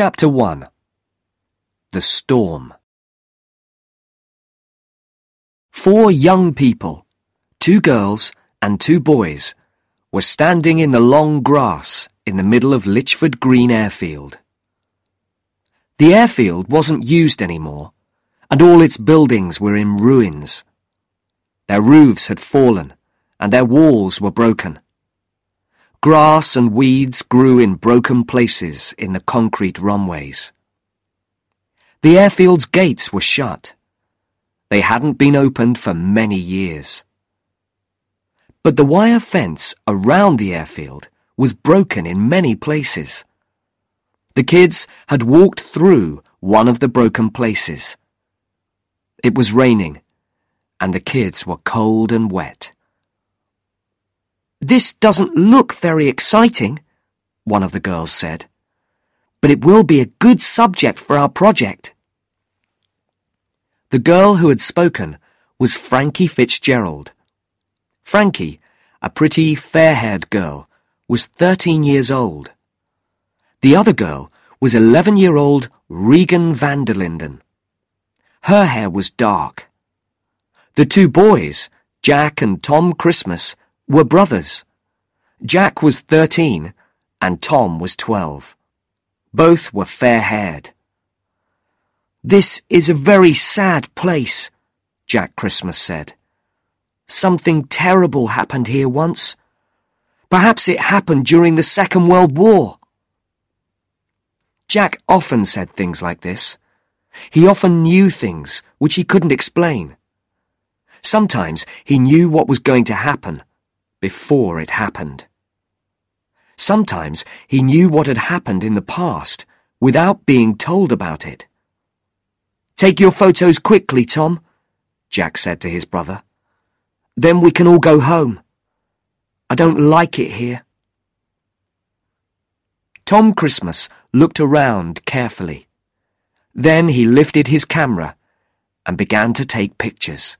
Chapter 1 The Storm Four young people, two girls and two boys, were standing in the long grass in the middle of Litchford Green Airfield. The airfield wasn't used anymore, and all its buildings were in ruins. Their roofs had fallen, and their walls were broken. Grass and weeds grew in broken places in the concrete runways. The airfield's gates were shut. They hadn't been opened for many years. But the wire fence around the airfield was broken in many places. The kids had walked through one of the broken places. It was raining, and the kids were cold and wet. This doesn't look very exciting, one of the girls said. But it will be a good subject for our project. The girl who had spoken was Frankie Fitzgerald. Frankie, a pretty, fair-haired girl, was 13 years old. The other girl was 11-year-old Regan van der Linden. Her hair was dark. The two boys, Jack and Tom Christmas, were brothers. Jack was 13 and Tom was 12. Both were fair-haired. This is a very sad place, Jack Christmas said. Something terrible happened here once. Perhaps it happened during the Second World War. Jack often said things like this. He often knew things which he couldn't explain. Sometimes he knew what was going to happen before it happened. Sometimes he knew what had happened in the past without being told about it. Take your photos quickly, Tom, Jack said to his brother. Then we can all go home. I don't like it here. Tom Christmas looked around carefully. Then he lifted his camera and began to take pictures.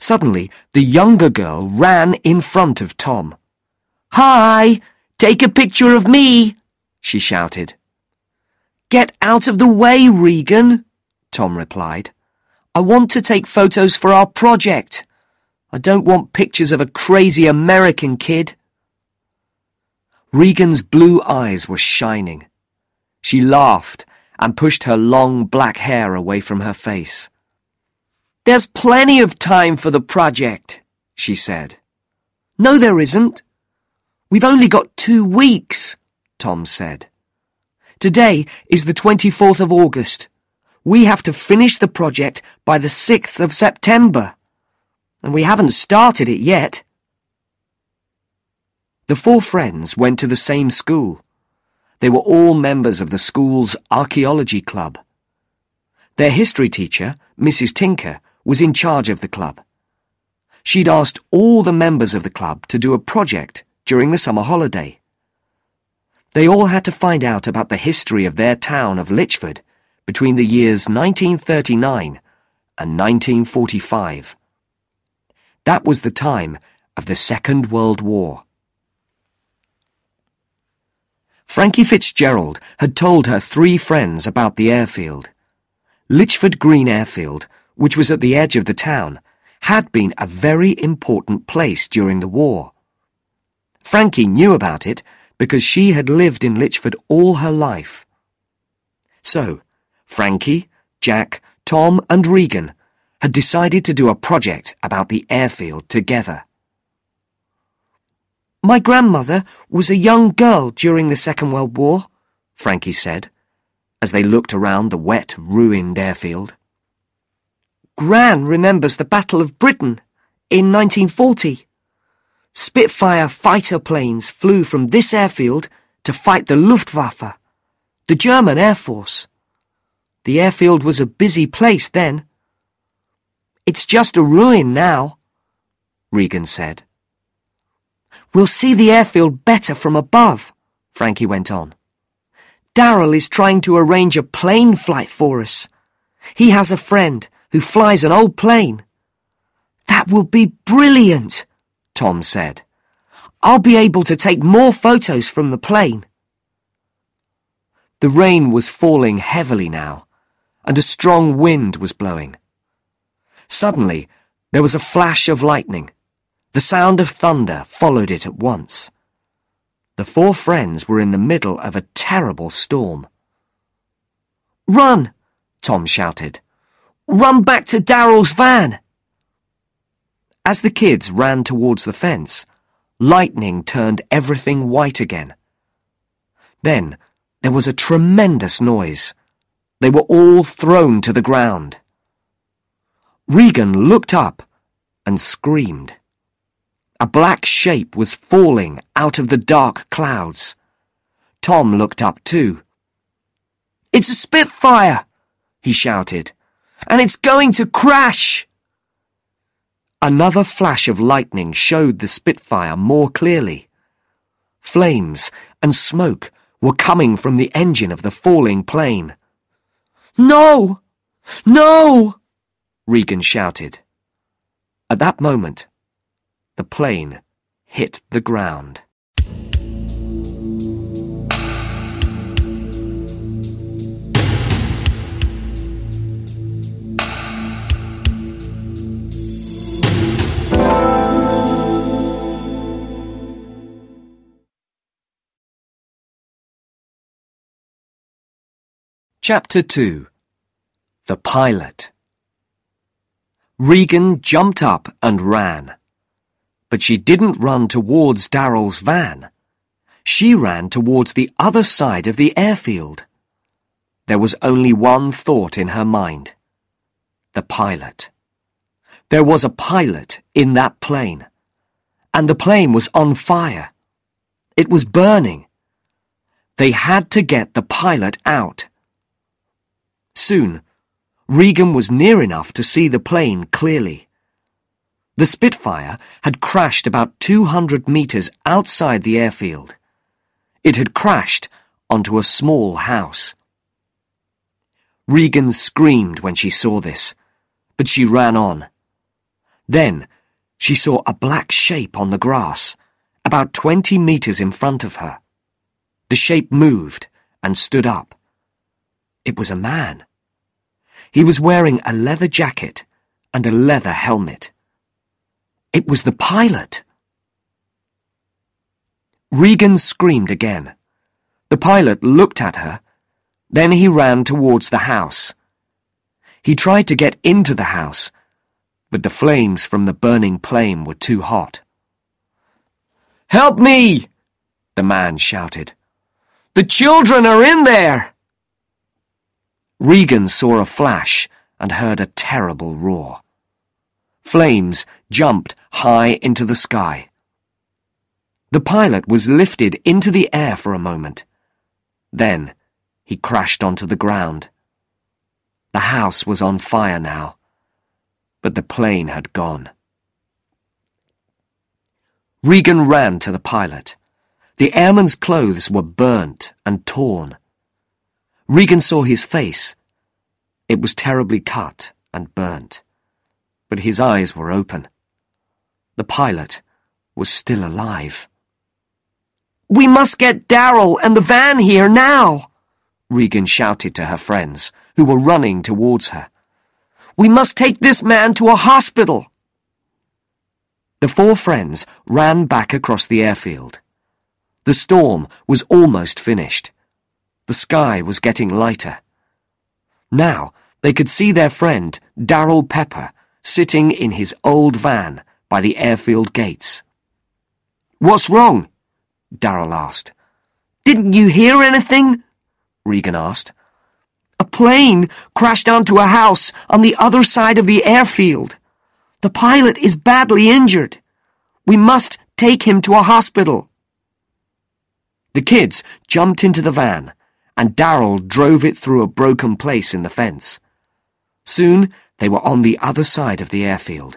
Suddenly, the younger girl ran in front of Tom. Hi! Take a picture of me! she shouted. Get out of the way, Regan, Tom replied. I want to take photos for our project. I don't want pictures of a crazy American kid. Regan's blue eyes were shining. She laughed and pushed her long black hair away from her face. There's plenty of time for the project, she said. No, there isn't. We've only got two weeks, Tom said. Today is the 24th of August. We have to finish the project by the 6th of September. And we haven't started it yet. The four friends went to the same school. They were all members of the school's archaeology club. Their history teacher, Mrs. Tinker, was in charge of the club. She'd asked all the members of the club to do a project during the summer holiday. They all had to find out about the history of their town of Litchford between the years 1939 and 1945. That was the time of the Second World War. Frankie Fitzgerald had told her three friends about the airfield. Litchford Green Airfield which was at the edge of the town, had been a very important place during the war. Frankie knew about it because she had lived in Litchford all her life. So, Frankie, Jack, Tom and Regan had decided to do a project about the airfield together. My grandmother was a young girl during the Second World War, Frankie said, as they looked around the wet, ruined airfield. Gran remembers the Battle of Britain in 1940. Spitfire fighter planes flew from this airfield to fight the Luftwaffe, the German Air Force. The airfield was a busy place then. It's just a ruin now, Regan said. We'll see the airfield better from above, Frankie went on. Darrell is trying to arrange a plane flight for us. He has a friend who flies an old plane. That will be brilliant, Tom said. I'll be able to take more photos from the plane. The rain was falling heavily now, and a strong wind was blowing. Suddenly, there was a flash of lightning. The sound of thunder followed it at once. The four friends were in the middle of a terrible storm. Run! Tom shouted. Run back to Darrell's van! As the kids ran towards the fence, lightning turned everything white again. Then there was a tremendous noise. They were all thrown to the ground. Regan looked up and screamed. A black shape was falling out of the dark clouds. Tom looked up too. It's a Spitfire, he shouted, and it's going to crash. Another flash of lightning showed the Spitfire more clearly. Flames and smoke were coming from the engine of the falling plane. No! No! Regan shouted. At that moment, the plane hit the ground. Chapter 2 The Pilot Regan jumped up and ran. But she didn't run towards Darrell's van. She ran towards the other side of the airfield. There was only one thought in her mind. The pilot. There was a pilot in that plane. And the plane was on fire. It was burning. They had to get the pilot out. Soon, Regan was near enough to see the plane clearly. The Spitfire had crashed about 200 metres outside the airfield. It had crashed onto a small house. Regan screamed when she saw this, but she ran on. Then, she saw a black shape on the grass, about 20 metres in front of her. The shape moved and stood up. It was a man. He was wearing a leather jacket and a leather helmet. It was the pilot. Regan screamed again. The pilot looked at her. Then he ran towards the house. He tried to get into the house, but the flames from the burning plane were too hot. Help me! the man shouted. The children are in there! Regan saw a flash and heard a terrible roar. Flames jumped high into the sky. The pilot was lifted into the air for a moment. Then he crashed onto the ground. The house was on fire now, but the plane had gone. Regan ran to the pilot. The airman's clothes were burnt and torn. Regan saw his face. It was terribly cut and burnt, but his eyes were open. The pilot was still alive. We must get Darrell and the van here now, Regan shouted to her friends, who were running towards her. We must take this man to a hospital. The four friends ran back across the airfield. The storm was almost finished. The sky was getting lighter. Now they could see their friend, Darrell Pepper, sitting in his old van by the airfield gates. What's wrong? Darrell asked. Didn't you hear anything? Regan asked. A plane crashed onto a house on the other side of the airfield. The pilot is badly injured. We must take him to a hospital. The kids jumped into the van and Darrell drove it through a broken place in the fence. Soon they were on the other side of the airfield.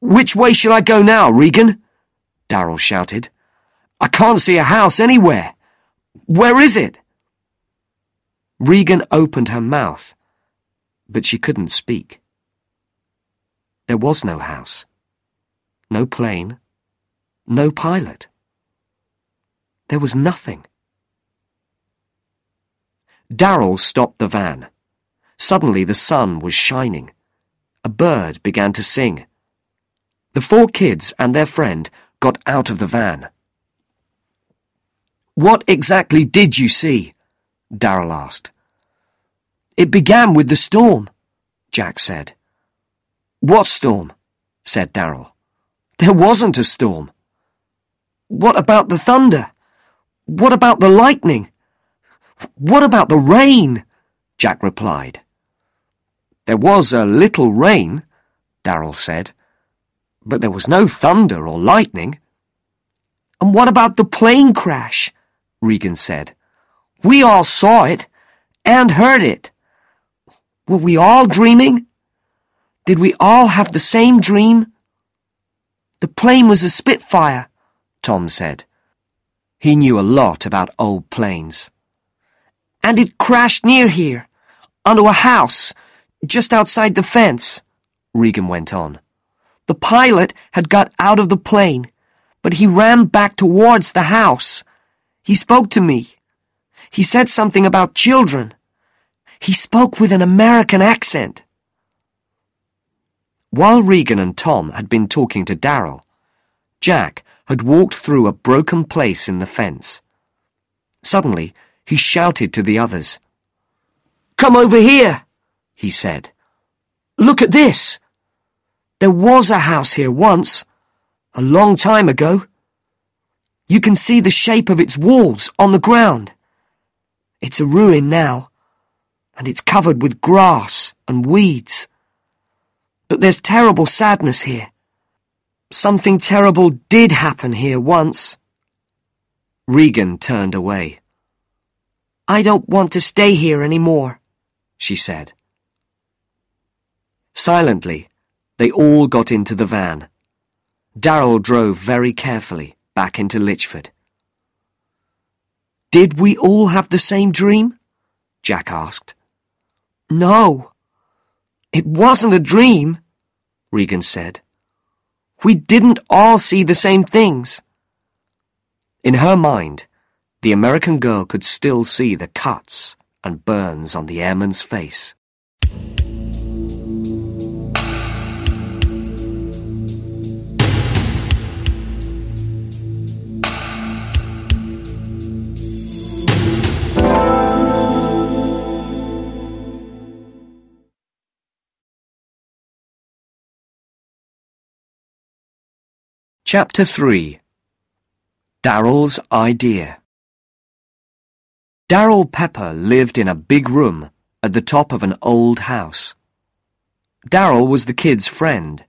Which way shall I go now, Regan? Darrell shouted. I can't see a house anywhere. Where is it? Regan opened her mouth, but she couldn't speak. There was no house, no plane, no pilot. There was nothing. Darrell stopped the van. Suddenly the sun was shining. A bird began to sing. The four kids and their friend got out of the van. What exactly did you see? Darrell asked. It began with the storm, Jack said. What storm? said Darrell. There wasn't a storm. What about the thunder? What about the lightning? What about the rain? Jack replied. There was a little rain, Darrell said, but there was no thunder or lightning. And what about the plane crash? Regan said. We all saw it and heard it. Were we all dreaming? Did we all have the same dream? The plane was a Spitfire, Tom said. He knew a lot about old planes. And it crashed near here, onto a house, just outside the fence, Regan went on. The pilot had got out of the plane, but he ran back towards the house. He spoke to me. He said something about children. He spoke with an American accent. While Regan and Tom had been talking to Darrell, Jack had walked through a broken place in the fence. Suddenly, he shouted to the others. Come over here! he said. Look at this. There was a house here once, a long time ago. You can see the shape of its walls on the ground. It's a ruin now, and it's covered with grass and weeds. But there's terrible sadness here. Something terrible did happen here once. Regan turned away. I don't want to stay here any more, she said. Silently, they all got into the van. Darrell drove very carefully back into Litchford. Did we all have the same dream? Jack asked. No. It wasn't a dream, Regan said. We didn't all see the same things. In her mind, the American girl could still see the cuts and burns on the airman's face. Chapter 3 Darrell's Idea Darrell Pepper lived in a big room at the top of an old house. Darrell was the kid's friend.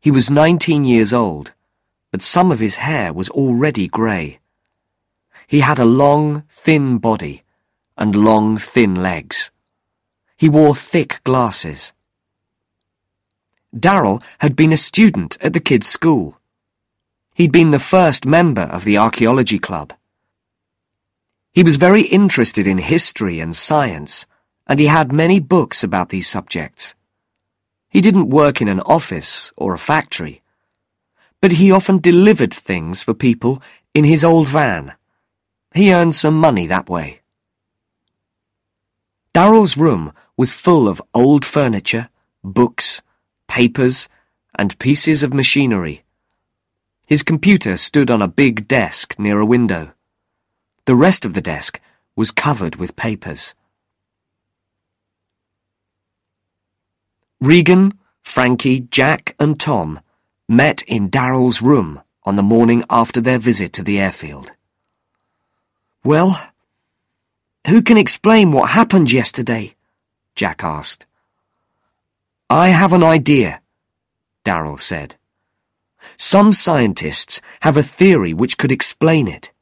He was 19 years old, but some of his hair was already grey. He had a long, thin body and long, thin legs. He wore thick glasses. Darrell had been a student at the kid's school. He'd been the first member of the archaeology club. He was very interested in history and science, and he had many books about these subjects. He didn't work in an office or a factory, but he often delivered things for people in his old van. He earned some money that way. Darrell's room was full of old furniture, books, papers, and pieces of machinery. His computer stood on a big desk near a window. The rest of the desk was covered with papers. Regan, Frankie, Jack, and Tom met in Darrell's room on the morning after their visit to the airfield. Well, who can explain what happened yesterday? Jack asked. I have an idea, Darrell said. Some scientists have a theory which could explain it.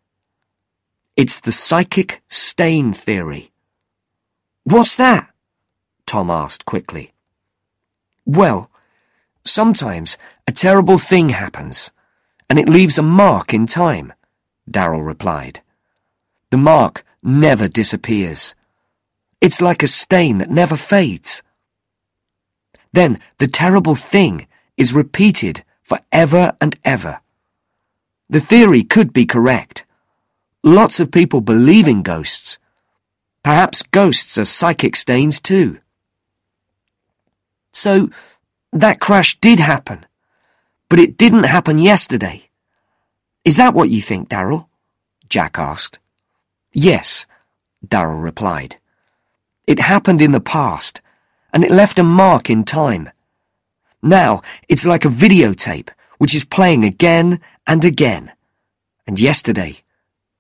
It's the psychic stain theory. What's that? Tom asked quickly. Well, sometimes a terrible thing happens, and it leaves a mark in time, Darrell replied. The mark never disappears. It's like a stain that never fades. Then the terrible thing is repeated for ever and ever. The theory could be correct. Lots of people believe in ghosts. Perhaps ghosts are psychic stains too. So, that crash did happen, but it didn't happen yesterday. Is that what you think, Darrell? Jack asked. Yes, Darrell replied. It happened in the past, and it left a mark in time. Now, it's like a videotape, which is playing again and again. And yesterday,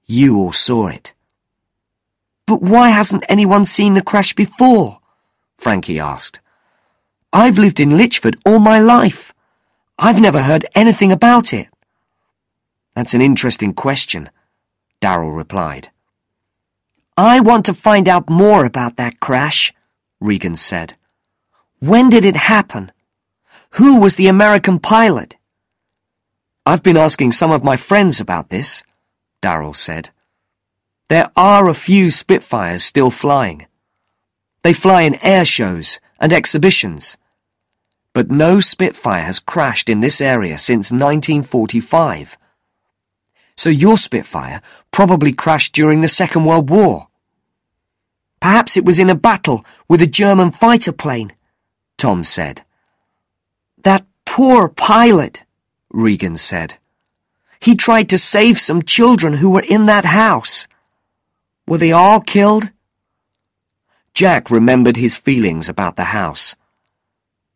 you all saw it. But why hasn't anyone seen the crash before? Frankie asked. I've lived in Litchford all my life. I've never heard anything about it. That's an interesting question, Darrell replied. I want to find out more about that crash, Regan said. When did it happen? Who was the American pilot? I've been asking some of my friends about this, Darrell said. There are a few Spitfires still flying. They fly in air shows and exhibitions. But no Spitfire has crashed in this area since 1945. So your Spitfire probably crashed during the Second World War. Perhaps it was in a battle with a German fighter plane, Tom said. That poor pilot, Regan said. He tried to save some children who were in that house. Were they all killed? Jack remembered his feelings about the house.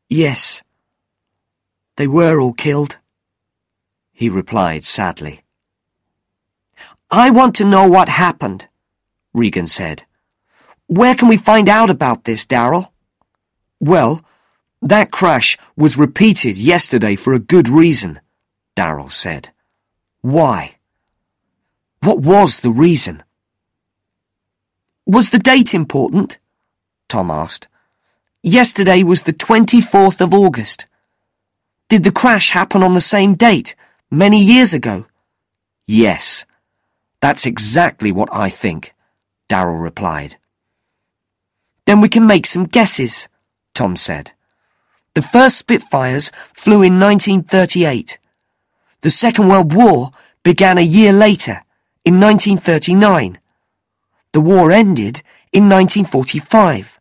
Yes, they were all killed, he replied sadly. I want to know what happened, Regan said. Where can we find out about this, Darrell? Well, that crash was repeated yesterday for a good reason, Darrell said. Why? What was the reason? Was the date important? Tom asked. Yesterday was the 24th of August. Did the crash happen on the same date, many years ago? Yes. That's exactly what I think, Darrell replied. Then we can make some guesses, Tom said. The first Spitfires flew in 1938. The Second World War began a year later, in 1939. The war ended in 1945.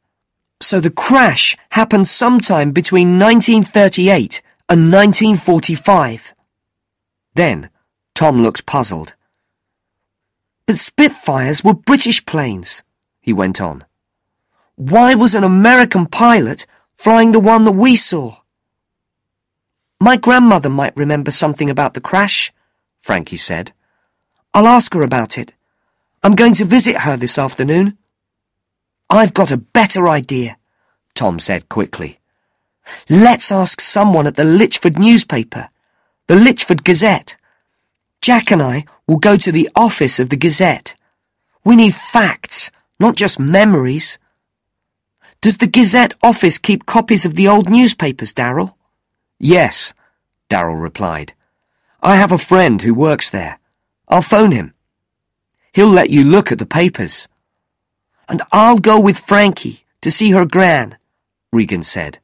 So the crash happened sometime between 1938 and 1945. Then, Tom looked puzzled. But Spitfires were British planes, he went on. Why was an American pilot flying the one that we saw? My grandmother might remember something about the crash, Frankie said. I'll ask her about it. I'm going to visit her this afternoon. I've got a better idea, Tom said quickly. Let's ask someone at the Litchford newspaper, the Litchford Gazette. Jack and I will go to the office of the Gazette. We need facts, not just memories. Does the Gazette office keep copies of the old newspapers, Darrell? Yes, Darrell replied. I have a friend who works there. I'll phone him. He'll let you look at the papers. And I'll go with Frankie to see her gran, Regan said.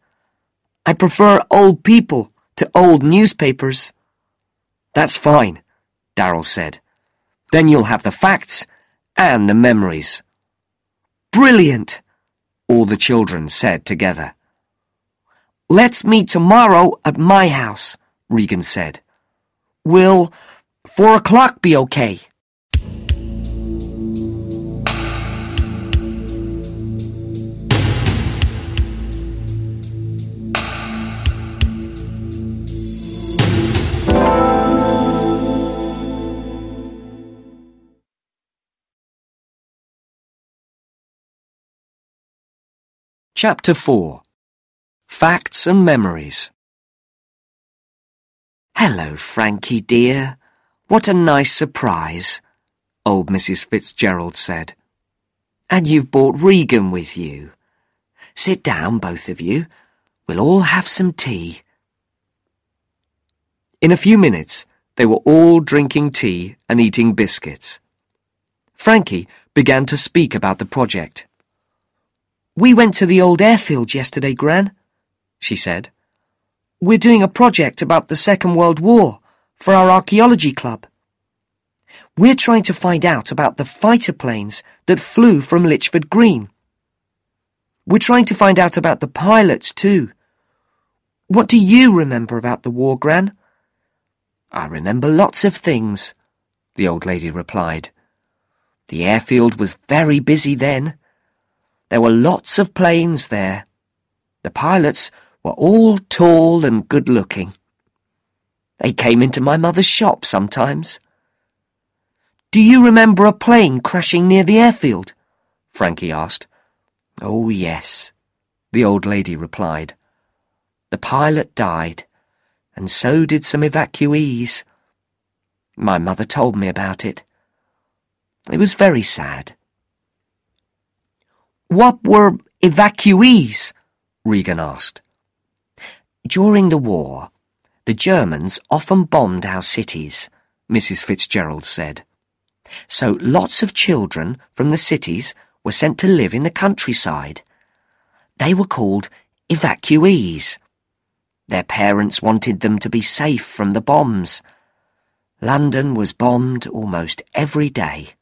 I prefer old people to old newspapers. That's fine, Darrell said. Then you'll have the facts and the memories. Brilliant! all the children said together. Let's meet tomorrow at my house, Regan said. Will four o'clock be okay? Chapter 4 Facts and Memories Hello, Frankie dear. What a nice surprise, old Mrs. Fitzgerald said. And you've brought Regan with you. Sit down, both of you. We'll all have some tea. In a few minutes, they were all drinking tea and eating biscuits. Frankie began to speak about the project. We went to the old airfield yesterday, Gran, she said. We're doing a project about the Second World War for our archaeology club. We're trying to find out about the fighter planes that flew from Litchford Green. We're trying to find out about the pilots, too. What do you remember about the war, Gran? I remember lots of things, the old lady replied. The airfield was very busy then. There were lots of planes there. The pilots were all tall and good-looking. They came into my mother's shop sometimes. Do you remember a plane crashing near the airfield? Frankie asked. Oh, yes, the old lady replied. The pilot died and so did some evacuees. My mother told me about it. It was very sad. What were evacuees? Regan asked. During the war, the Germans often bombed our cities, Mrs. Fitzgerald said. So lots of children from the cities were sent to live in the countryside. They were called evacuees. Their parents wanted them to be safe from the bombs. London was bombed almost every day.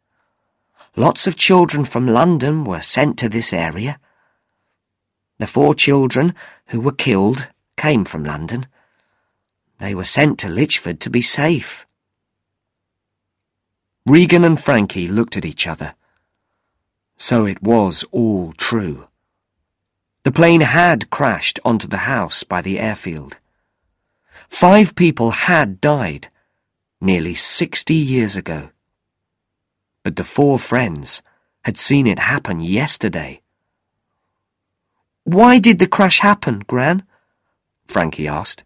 Lots of children from London were sent to this area. The four children who were killed came from London. They were sent to Litchford to be safe. Regan and Frankie looked at each other. So it was all true. The plane had crashed onto the house by the airfield. Five people had died nearly sixty years ago. But the four friends had seen it happen yesterday. Why did the crash happen, Gran? Frankie asked.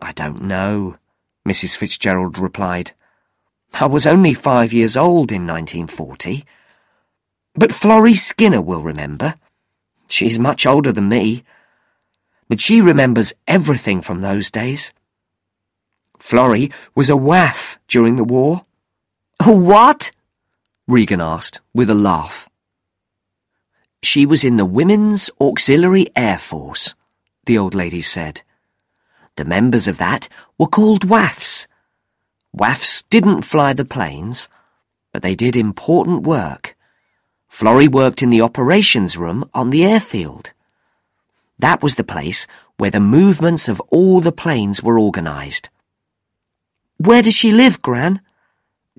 I don't know, Mrs. Fitzgerald replied. I was only five years old in 1940. But Florrie Skinner will remember. She's much older than me, but she remembers everything from those days. Florrie was a WAAF during the war. A what? Regan asked, with a laugh. She was in the Women's Auxiliary Air Force, the old lady said. The members of that were called WAAFs. WAAFs didn't fly the planes, but they did important work. Florrie worked in the operations room on the airfield. That was the place where the movements of all the planes were organised. Where does she live, Gran?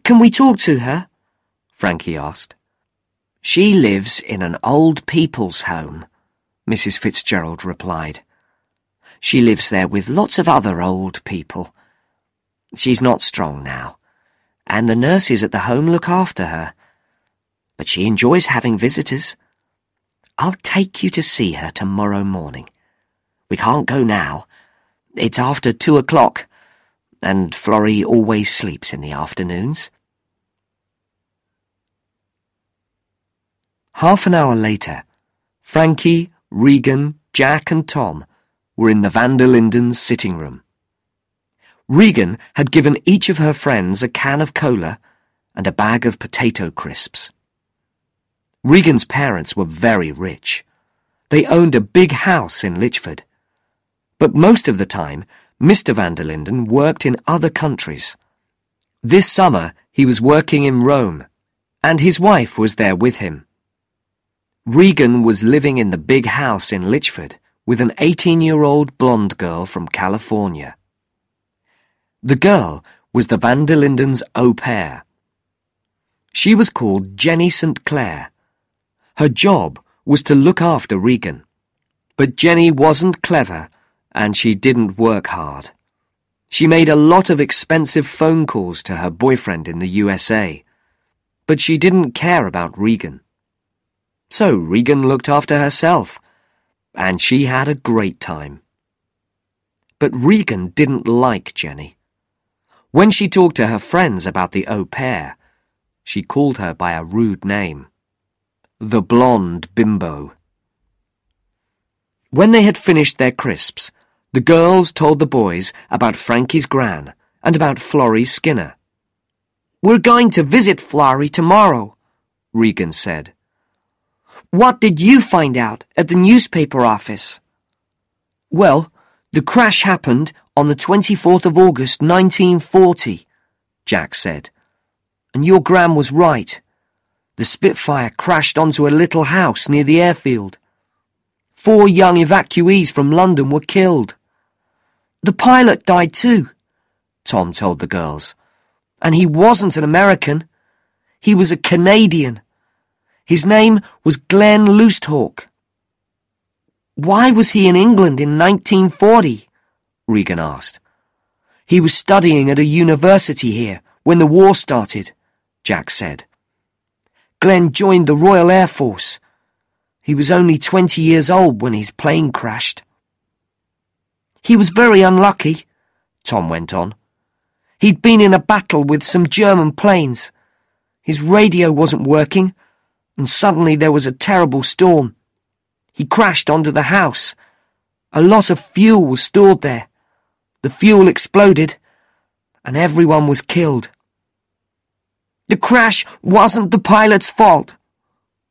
Can we talk to her? Frankie asked. She lives in an old people's home, Mrs. Fitzgerald replied. She lives there with lots of other old people. She's not strong now, and the nurses at the home look after her but she enjoys having visitors. I'll take you to see her tomorrow morning. We can't go now. It's after two o'clock, and Florrie always sleeps in the afternoons. Half an hour later, Frankie, Regan, Jack and Tom were in the van der Lindens' sitting room. Regan had given each of her friends a can of cola and a bag of potato crisps. Regan's parents were very rich. They owned a big house in Litchford. But most of the time, Mr. van der Linden worked in other countries. This summer, he was working in Rome, and his wife was there with him. Regan was living in the big house in Litchford with an 18-year-old blonde girl from California. The girl was the van der Lindens' au pair. She was called Jenny St. Clair her job was to look after Regan. But Jenny wasn't clever, and she didn't work hard. She made a lot of expensive phone calls to her boyfriend in the USA, but she didn't care about Regan. So Regan looked after herself, and she had a great time. But Regan didn't like Jenny. When she talked to her friends about the au pair, she called her by a rude name the blonde bimbo. When they had finished their crisps, the girls told the boys about Frankie's gran and about Florrie Skinner. We're going to visit Florrie tomorrow, Regan said. What did you find out at the newspaper office? Well, the crash happened on the 24th of August 1940, Jack said. And your Gran was right. The Spitfire crashed onto a little house near the airfield. Four young evacuees from London were killed. The pilot died too, Tom told the girls. And he wasn't an American. He was a Canadian. His name was Glenn Loosthawk. Why was he in England in 1940? Regan asked. He was studying at a university here when the war started, Jack said. Glenn joined the Royal Air Force. He was only 20 years old when his plane crashed. He was very unlucky, Tom went on. He'd been in a battle with some German planes. His radio wasn't working, and suddenly there was a terrible storm. He crashed onto the house. A lot of fuel was stored there. The fuel exploded, and everyone was killed. The crash wasn't the pilot's fault,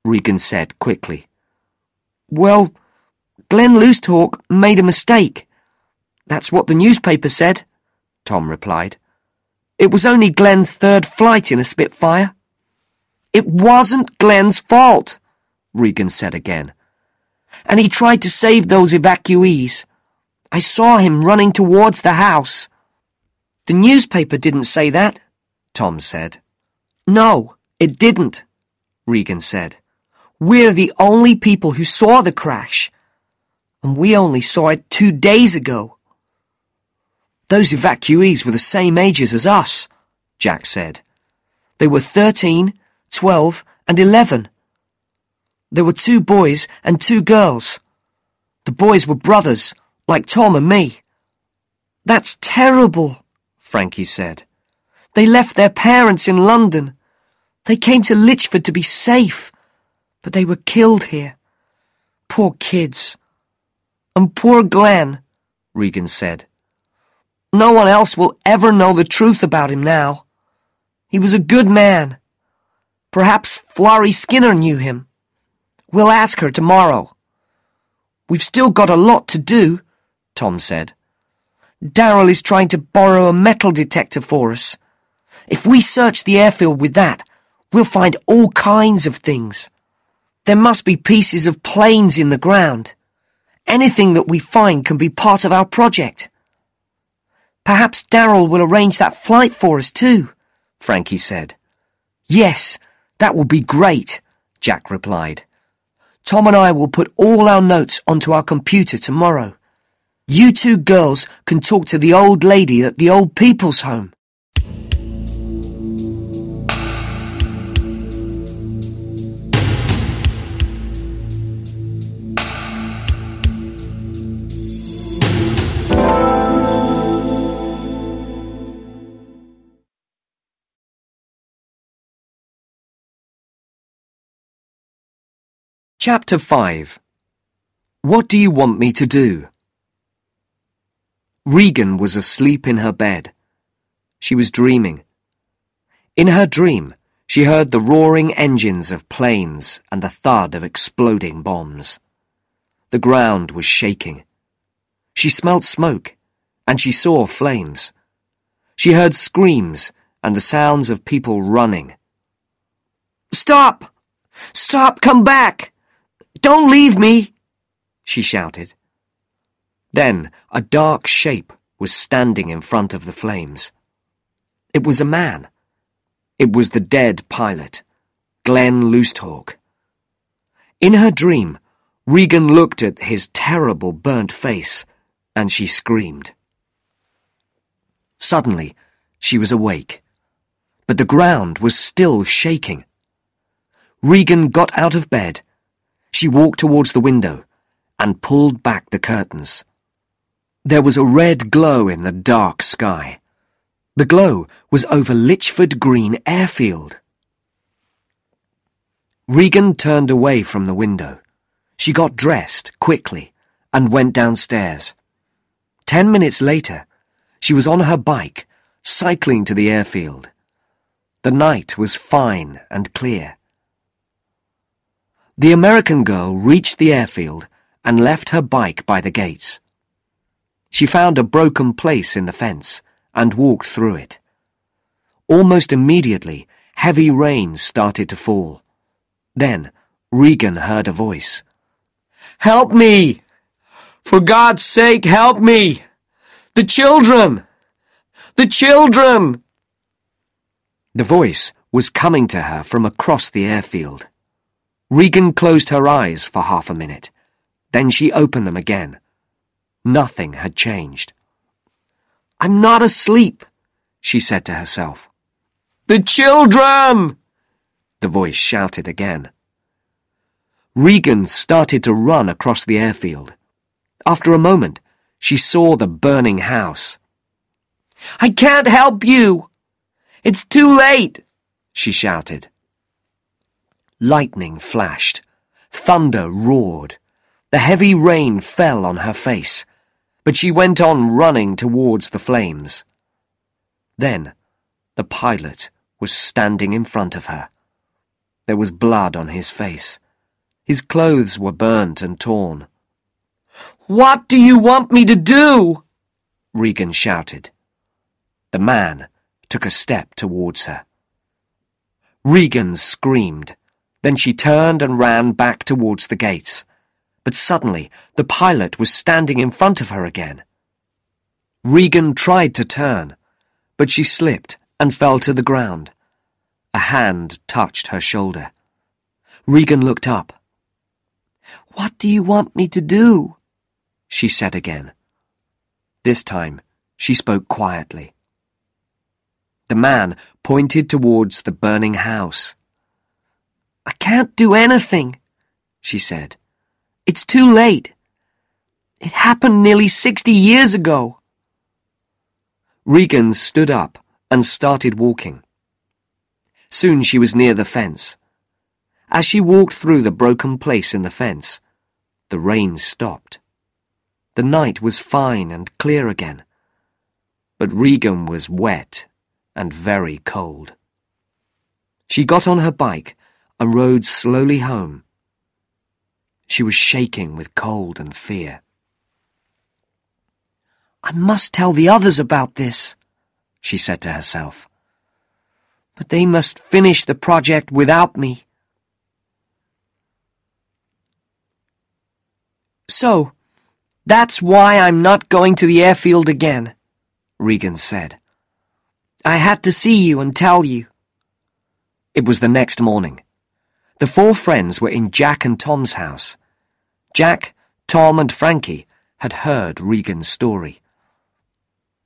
Regan said quickly. Well, Glenn Loosthawk made a mistake. That's what the newspaper said, Tom replied. It was only Glenn's third flight in a Spitfire. It wasn't Glenn's fault, Regan said again. And he tried to save those evacuees. I saw him running towards the house. The newspaper didn't say that, Tom said. No, it didn't, Regan said. We're the only people who saw the crash. And we only saw it two days ago. Those evacuees were the same ages as us, Jack said. They were thirteen, twelve, and eleven. There were two boys and two girls. The boys were brothers, like Tom and me. That's terrible, Frankie said. They left their parents in London. They came to Litchford to be safe, but they were killed here. Poor kids. And poor Glenn, Regan said. No one else will ever know the truth about him now. He was a good man. Perhaps Florrie Skinner knew him. We'll ask her tomorrow. We've still got a lot to do. Tom said. Darrell is trying to borrow a metal detector for us. If we search the airfield with that, we'll find all kinds of things. There must be pieces of planes in the ground. Anything that we find can be part of our project. Perhaps Darrell will arrange that flight for us too, Frankie said. Yes, that will be great, Jack replied. Tom and I will put all our notes onto our computer tomorrow. You two girls can talk to the old lady at the old people's home. Chapter 5 What do you want me to do? Regan was asleep in her bed. She was dreaming. In her dream, she heard the roaring engines of planes and the thud of exploding bombs. The ground was shaking. She smelt smoke, and she saw flames. She heard screams and the sounds of people running. Stop! Stop! Come back! Don't leave me! she shouted. Then a dark shape was standing in front of the flames. It was a man. It was the dead pilot, Glenn Loosthawk. In her dream, Regan looked at his terrible burnt face, and she screamed. Suddenly, she was awake, but the ground was still shaking. Regan got out of bed. She walked towards the window and pulled back the curtains. There was a red glow in the dark sky. The glow was over Litchford Green Airfield. Regan turned away from the window. She got dressed quickly and went downstairs. Ten minutes later, she was on her bike, cycling to the airfield. The night was fine and clear. The American girl reached the airfield and left her bike by the gates. She found a broken place in the fence and walked through it. Almost immediately, heavy rain started to fall. Then Regan heard a voice. Help me! For God's sake, help me! The children! The children! The voice was coming to her from across the airfield. Regan closed her eyes for half a minute. Then she opened them again. Nothing had changed. I'm not asleep, she said to herself. The children! The voice shouted again. Regan started to run across the airfield. After a moment, she saw the burning house. I can't help you! It's too late! she shouted. Lightning flashed. Thunder roared. The heavy rain fell on her face, but she went on running towards the flames. Then, the pilot was standing in front of her. There was blood on his face. His clothes were burnt and torn. What do you want me to do? Regan shouted. The man took a step towards her. Regan screamed. Then she turned and ran back towards the gates but suddenly the pilot was standing in front of her again. Regan tried to turn, but she slipped and fell to the ground. A hand touched her shoulder. Regan looked up. What do you want me to do? she said again. This time she spoke quietly. The man pointed towards the burning house. I can't do anything, she said. It's too late. It happened nearly sixty years ago. Regan stood up and started walking. Soon she was near the fence. As she walked through the broken place in the fence, the rain stopped. The night was fine and clear again, but Regan was wet and very cold. She got on her bike and rode slowly home she was shaking with cold and fear. I must tell the others about this, she said to herself. But they must finish the project without me. So, that's why I'm not going to the airfield again, Regan said. I had to see you and tell you. It was the next morning. The four friends were in Jack and Tom's house. Jack, Tom, and Frankie had heard Regan's story.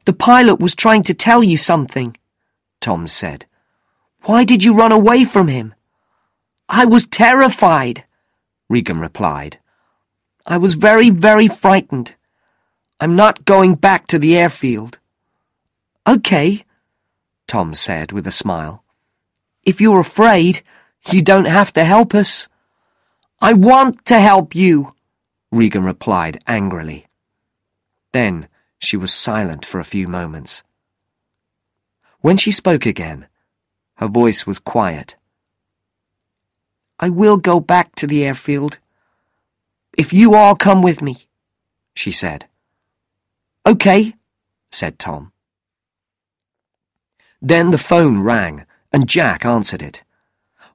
The pilot was trying to tell you something, Tom said. Why did you run away from him? I was terrified, Regan replied. I was very, very frightened. I'm not going back to the airfield. Okay, Tom said with a smile. If you're afraid, you don't have to help us. I want to help you, Regan replied angrily. Then she was silent for a few moments. When she spoke again, her voice was quiet. I will go back to the airfield. If you all come with me, she said. Okay, said Tom. Then the phone rang, and Jack answered it.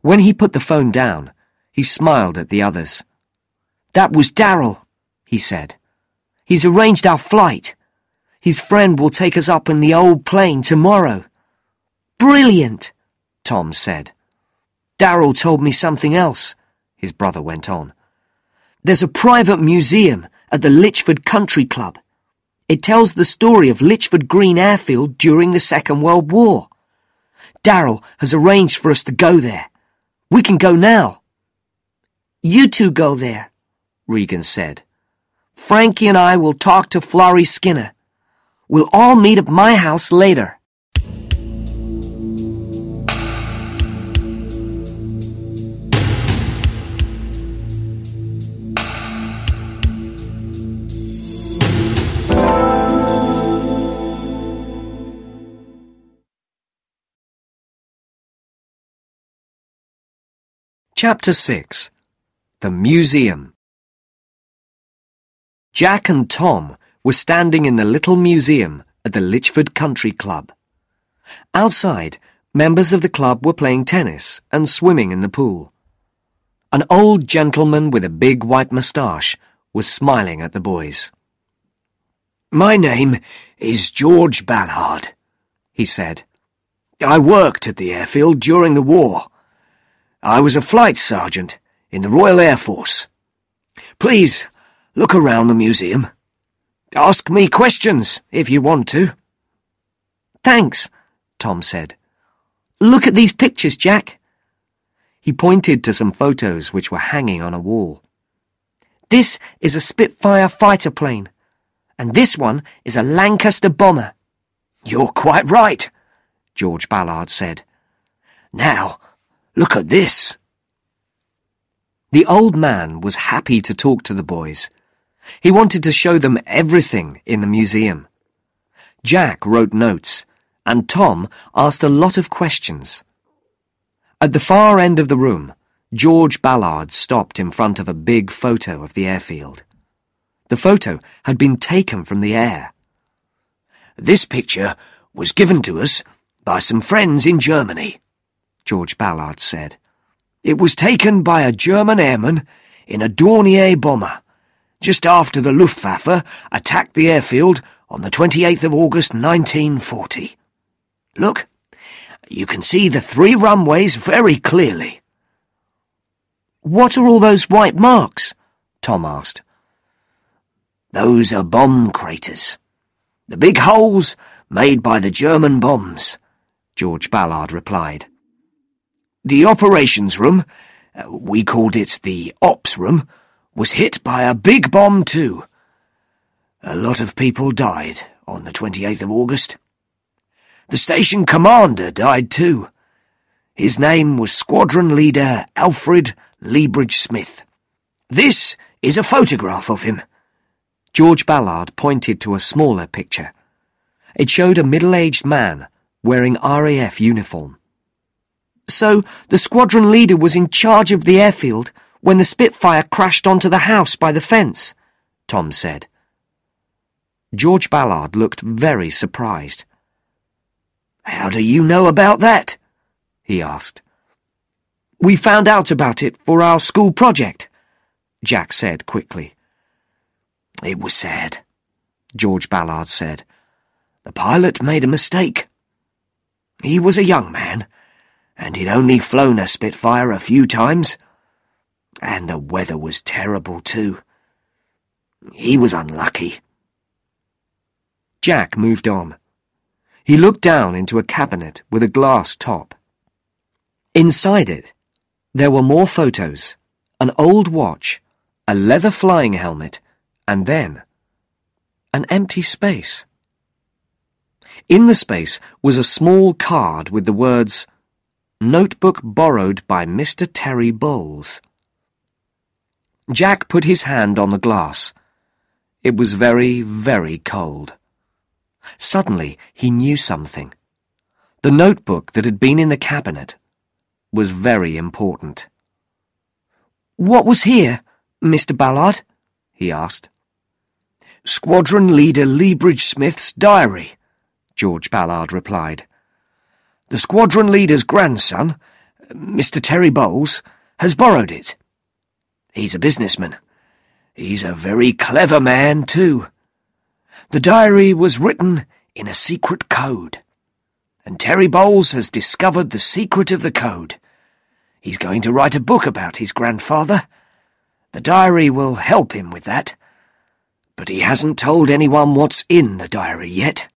When he put the phone down, he smiled at the others. That was Darrell, he said. He's arranged our flight. His friend will take us up in the old plane tomorrow. Brilliant, Tom said. Darrell told me something else, his brother went on. There's a private museum at the Litchford Country Club. It tells the story of Litchford Green Airfield during the Second World War. Darrell has arranged for us to go there. We can go now. You two go there, Regan said. Frankie and I will talk to Florrie Skinner. We'll all meet at my house later. Chapter 6 The Museum Jack and Tom were standing in the little museum at the Litchford Country Club. Outside, Members of the club were playing tennis and swimming in the pool. An old gentleman with a big white moustache was smiling at the boys. My name is George Ballard, he said. I worked at the airfield during the war. I was a flight sergeant in the Royal Air Force. Please, look around the museum. Ask me questions if you want to. Thanks, Tom said. Look at these pictures, Jack. He pointed to some photos which were hanging on a wall. This is a Spitfire fighter plane, and this one is a Lancaster bomber. You're quite right, George Ballard said. Now, look at this. The old man was happy to talk to the boys. He wanted to show them everything in the museum. Jack wrote notes, and Tom asked a lot of questions. At the far end of the room, George Ballard stopped in front of a big photo of the airfield. The photo had been taken from the air. This picture was given to us by some friends in Germany, George Ballard said. It was taken by a German airman in a Dornier bomber just after the Luftwaffe attacked the airfield on the 28th of August 1940. Look, you can see the three runways very clearly. What are all those white marks? Tom asked. Those are bomb craters. The big holes made by the German bombs, George Ballard replied. The operations room, uh, we called it the ops room, was hit by a big bomb too. A lot of people died on the 28th of August. The station commander died too. His name was Squadron Leader Alfred Leabridge Smith. This is a photograph of him. George Ballard pointed to a smaller picture. It showed a middle-aged man wearing RAF uniform. So the squadron leader was in charge of the airfield when the Spitfire crashed onto the house by the fence, Tom said. George Ballard looked very surprised. How do you know about that? he asked. We found out about it for our school project, Jack said quickly. It was sad, George Ballard said. The pilot made a mistake. He was a young man, and he'd only flown a Spitfire a few times. And the weather was terrible, too. He was unlucky. Jack moved on. He looked down into a cabinet with a glass top. Inside it, there were more photos, an old watch, a leather flying helmet, and then an empty space. In the space was a small card with the words, Notebook borrowed by Mr. Terry Bowles. Jack put his hand on the glass. It was very, very cold. Suddenly, he knew something. The notebook that had been in the cabinet was very important. What was here, Mr. Ballard? he asked. Squadron Leader Leabridge Smith's diary, George Ballard replied. The squadron leader's grandson, Mr. Terry Bowles, has borrowed it. He's a businessman. He's a very clever man, too. The diary was written in a secret code, and Terry Bowles has discovered the secret of the code. He's going to write a book about his grandfather. The diary will help him with that, but he hasn't told anyone what's in the diary yet.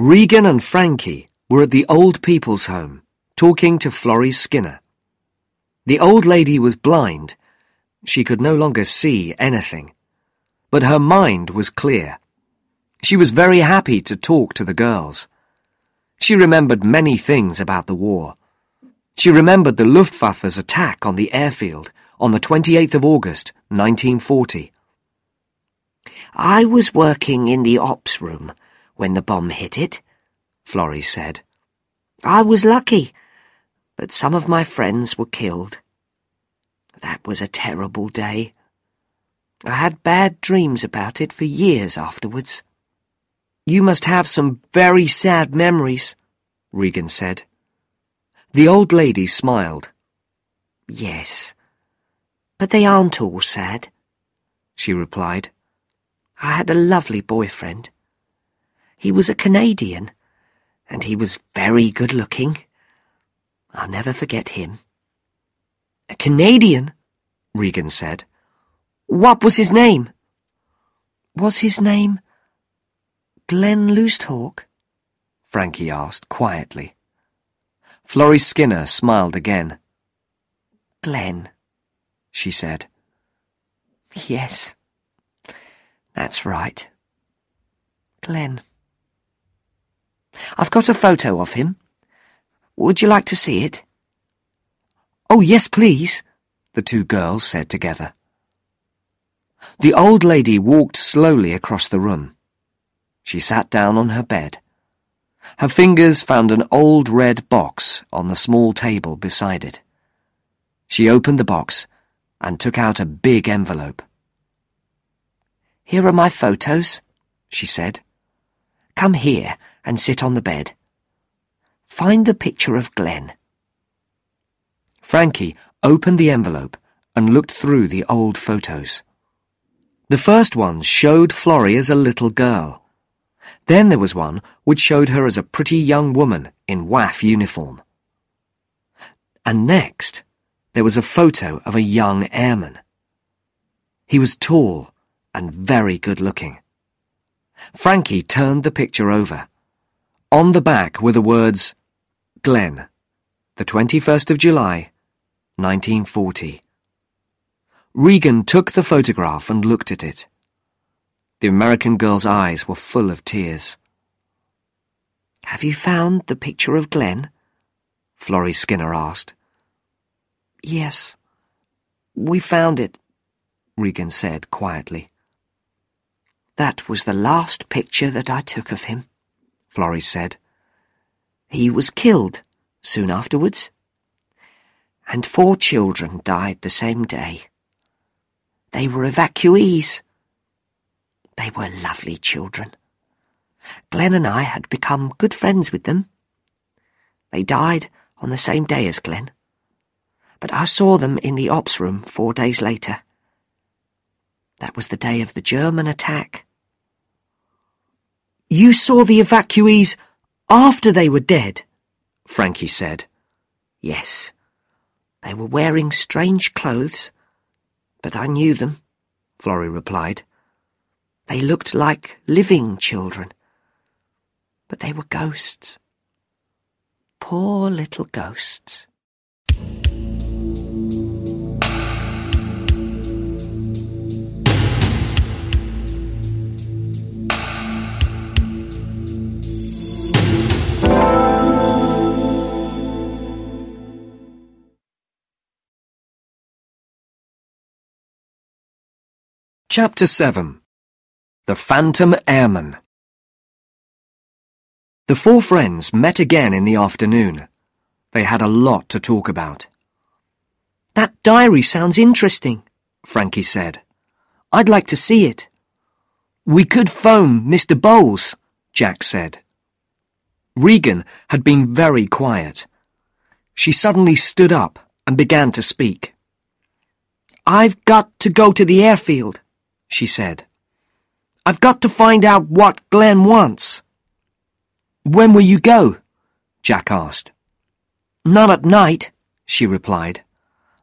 Regan and Frankie were at the old people's home, talking to Florrie Skinner. The old lady was blind. She could no longer see anything. But her mind was clear. She was very happy to talk to the girls. She remembered many things about the war. She remembered the Luftwaffe's attack on the airfield on the 28th of August, 1940. I was working in the ops room when the bomb hit it, Florrie said. I was lucky but some of my friends were killed. That was a terrible day. I had bad dreams about it for years afterwards. You must have some very sad memories, Regan said. The old lady smiled. Yes, but they aren't all sad, she replied. I had a lovely boyfriend. He was a Canadian, and he was very good looking. I'll never forget him. A Canadian? Regan said. What was his name? Was his name Glenn Loosethawk? Frankie asked quietly. Florrie Skinner smiled again. Glenn, she said. Yes, that's right. Glenn. I've got a photo of him. Would you like to see it? Oh, yes, please, the two girls said together. The old lady walked slowly across the room. She sat down on her bed. Her fingers found an old red box on the small table beside it. She opened the box and took out a big envelope. Here are my photos, she said. Come here and sit on the bed. Find the picture of Glenn. Frankie opened the envelope and looked through the old photos. The first ones showed Florrie as a little girl. Then there was one which showed her as a pretty young woman in WAAF uniform. And next, there was a photo of a young airman. He was tall and very good looking. Frankie turned the picture over. On the back were the words, Glenn, the 21st of July, 1940. Regan took the photograph and looked at it. The American girl's eyes were full of tears. Have you found the picture of Glenn? Florrie Skinner asked. Yes, we found it, Regan said quietly. That was the last picture that I took of him, Florrie said. He was killed soon afterwards, and four children died the same day. They were evacuees. They were lovely children. Glenn and I had become good friends with them. They died on the same day as Glenn but I saw them in the ops room four days later. That was the day of the German attack. You saw the evacuees after they were dead, Frankie said. Yes. They were wearing strange clothes, but I knew them, Florrie replied. They looked like living children, but they were ghosts. Poor little ghosts. Chapter 7 The Phantom Airman The four friends met again in the afternoon. They had a lot to talk about. That diary sounds interesting, Frankie said. I'd like to see it. We could phone Mr. Bowles, Jack said. Regan had been very quiet. She suddenly stood up and began to speak. I've got to go to the airfield she said. I've got to find out what Glenn wants. When will you go? Jack asked. Not at night, she replied.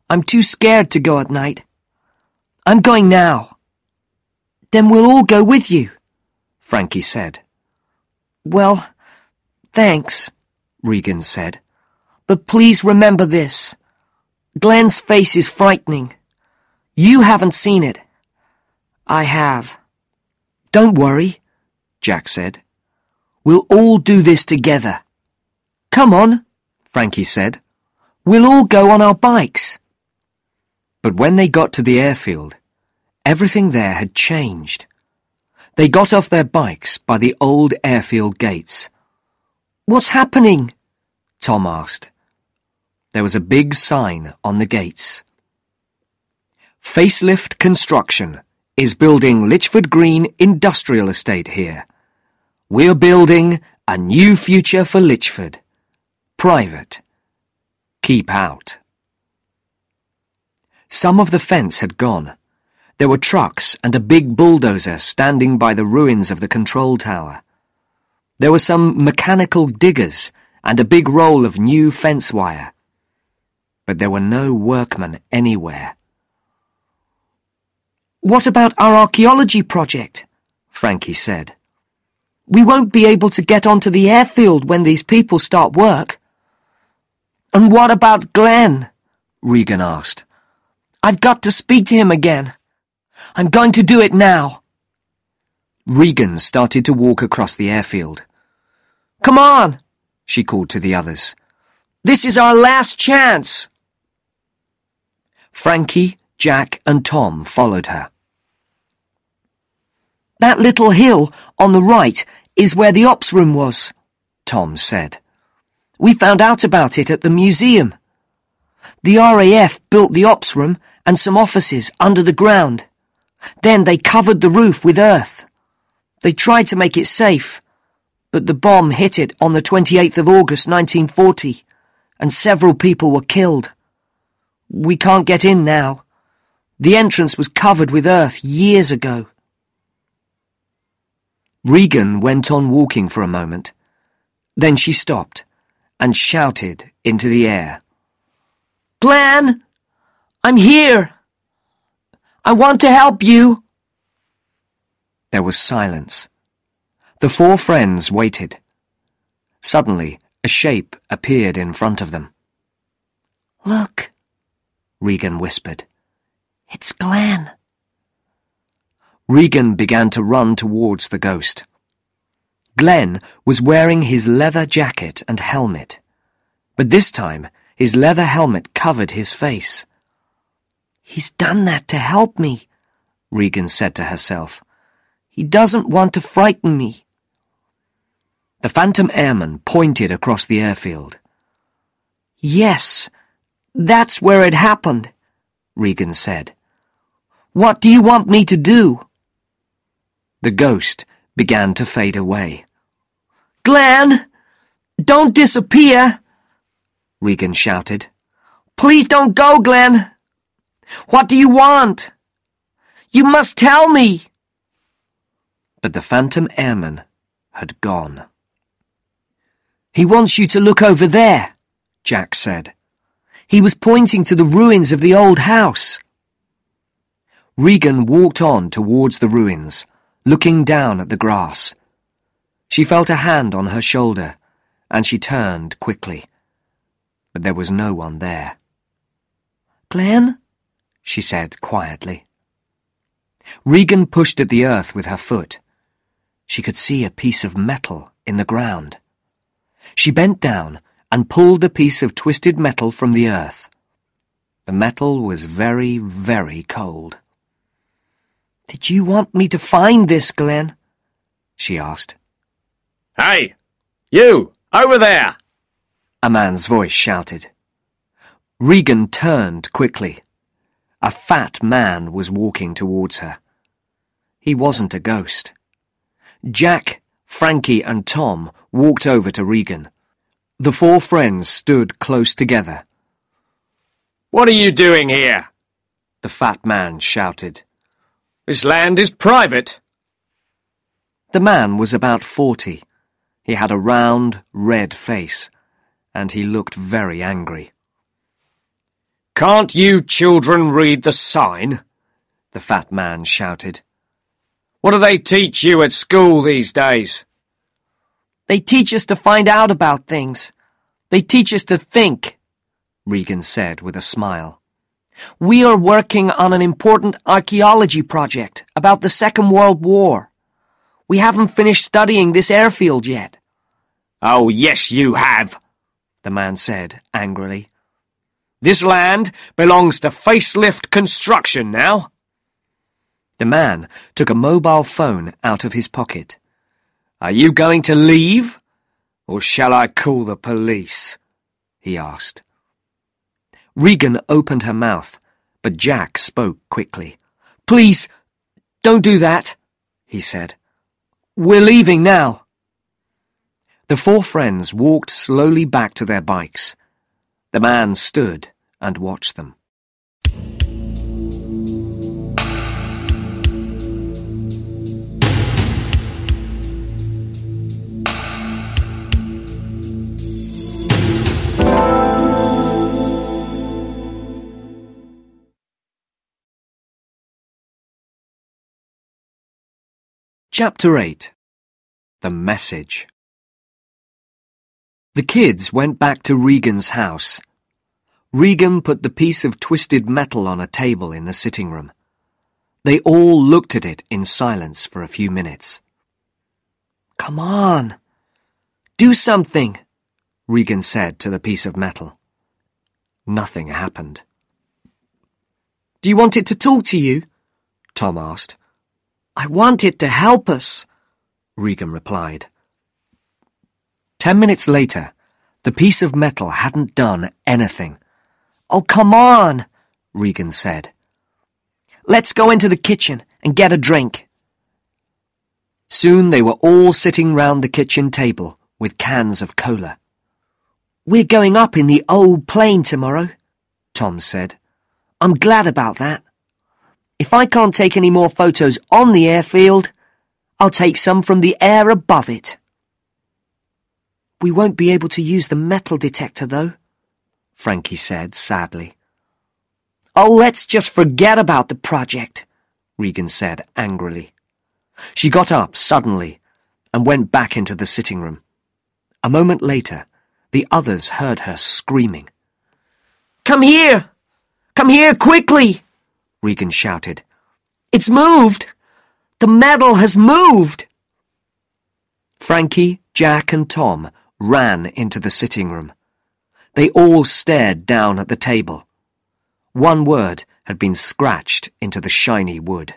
I'm too scared to go at night. I'm going now. Then we'll all go with you, Frankie said. Well, thanks, Regan said. But please remember this. Glenn's face is frightening. You haven't seen it. I have. Don't worry, Jack said. We'll all do this together. Come on, Frankie said. We'll all go on our bikes. But when they got to the airfield, everything there had changed. They got off their bikes by the old airfield gates. What's happening? Tom asked. There was a big sign on the gates. Facelift Construction is building Litchford Green Industrial Estate here. We're building a new future for Litchford. Private. Keep out. Some of the fence had gone. There were trucks and a big bulldozer standing by the ruins of the control tower. There were some mechanical diggers and a big roll of new fence wire. But there were no workmen anywhere. What about our archaeology project? Frankie said. We won't be able to get onto the airfield when these people start work. And what about Glenn? Regan asked. I've got to speak to him again. I'm going to do it now. Regan started to walk across the airfield. Come on, she called to the others. This is our last chance. Frankie, Jack, and Tom followed her. That little hill on the right is where the ops room was, Tom said. We found out about it at the museum. The RAF built the ops room and some offices under the ground. Then they covered the roof with earth. They tried to make it safe, but the bomb hit it on the 28th of August 1940, and several people were killed. We can't get in now. The entrance was covered with earth years ago. Regan went on walking for a moment. Then she stopped and shouted into the air. Glenn! I'm here! I want to help you! There was silence. The four friends waited. Suddenly, a shape appeared in front of them. Look, Regan whispered. It's Glenn. Regan began to run towards the ghost. Glenn was wearing his leather jacket and helmet, but this time his leather helmet covered his face. He's done that to help me, Regan said to herself. He doesn't want to frighten me. The Phantom Airman pointed across the airfield. Yes, that's where it happened, Regan said. What do you want me to do? The ghost began to fade away. Glenn! Don't disappear! Regan shouted. Please don't go, Glenn! What do you want? You must tell me! But the Phantom Airman had gone. He wants you to look over there, Jack said. He was pointing to the ruins of the old house. Regan walked on towards the ruins looking down at the grass. She felt a hand on her shoulder, and she turned quickly. But there was no one there. Glenn? she said quietly. Regan pushed at the earth with her foot. She could see a piece of metal in the ground. She bent down and pulled a piece of twisted metal from the earth. The metal was very, very cold. Did you want me to find this, Glenn? she asked. Hey! You! Over there! A man's voice shouted. Regan turned quickly. A fat man was walking towards her. He wasn't a ghost. Jack, Frankie, and Tom walked over to Regan. The four friends stood close together. What are you doing here? The fat man shouted. This land is private. The man was about forty. He had a round, red face, and he looked very angry. Can't you children read the sign? The fat man shouted. What do they teach you at school these days? They teach us to find out about things. They teach us to think, Regan said with a smile. We are working on an important archaeology project about the Second World War. We haven't finished studying this airfield yet. Oh, yes, you have, the man said angrily. This land belongs to Facelift Construction now. The man took a mobile phone out of his pocket. Are you going to leave? Or shall I call the police? he asked. Regan opened her mouth, but Jack spoke quickly. Please, don't do that, he said. We're leaving now. The four friends walked slowly back to their bikes. The man stood and watched them. Chapter 8 The Message The kids went back to Regan's house. Regan put the piece of twisted metal on a table in the sitting room. They all looked at it in silence for a few minutes. Come on. Do something, Regan said to the piece of metal. Nothing happened. Do you want it to talk to you? Tom asked. I want it to help us, Regan replied. Ten minutes later, the piece of metal hadn't done anything. Oh, come on, Regan said. Let's go into the kitchen and get a drink. Soon they were all sitting round the kitchen table with cans of cola. We're going up in the old plane tomorrow, Tom said. I'm glad about that. If I can't take any more photos on the airfield, I'll take some from the air above it. We won't be able to use the metal detector, though, Frankie said sadly. Oh, let's just forget about the project, Regan said angrily. She got up suddenly and went back into the sitting room. A moment later, the others heard her screaming. Come here! Come here quickly! Regan shouted. It's moved! The metal has moved! Frankie, Jack, and Tom ran into the sitting room. They all stared down at the table. One word had been scratched into the shiny wood.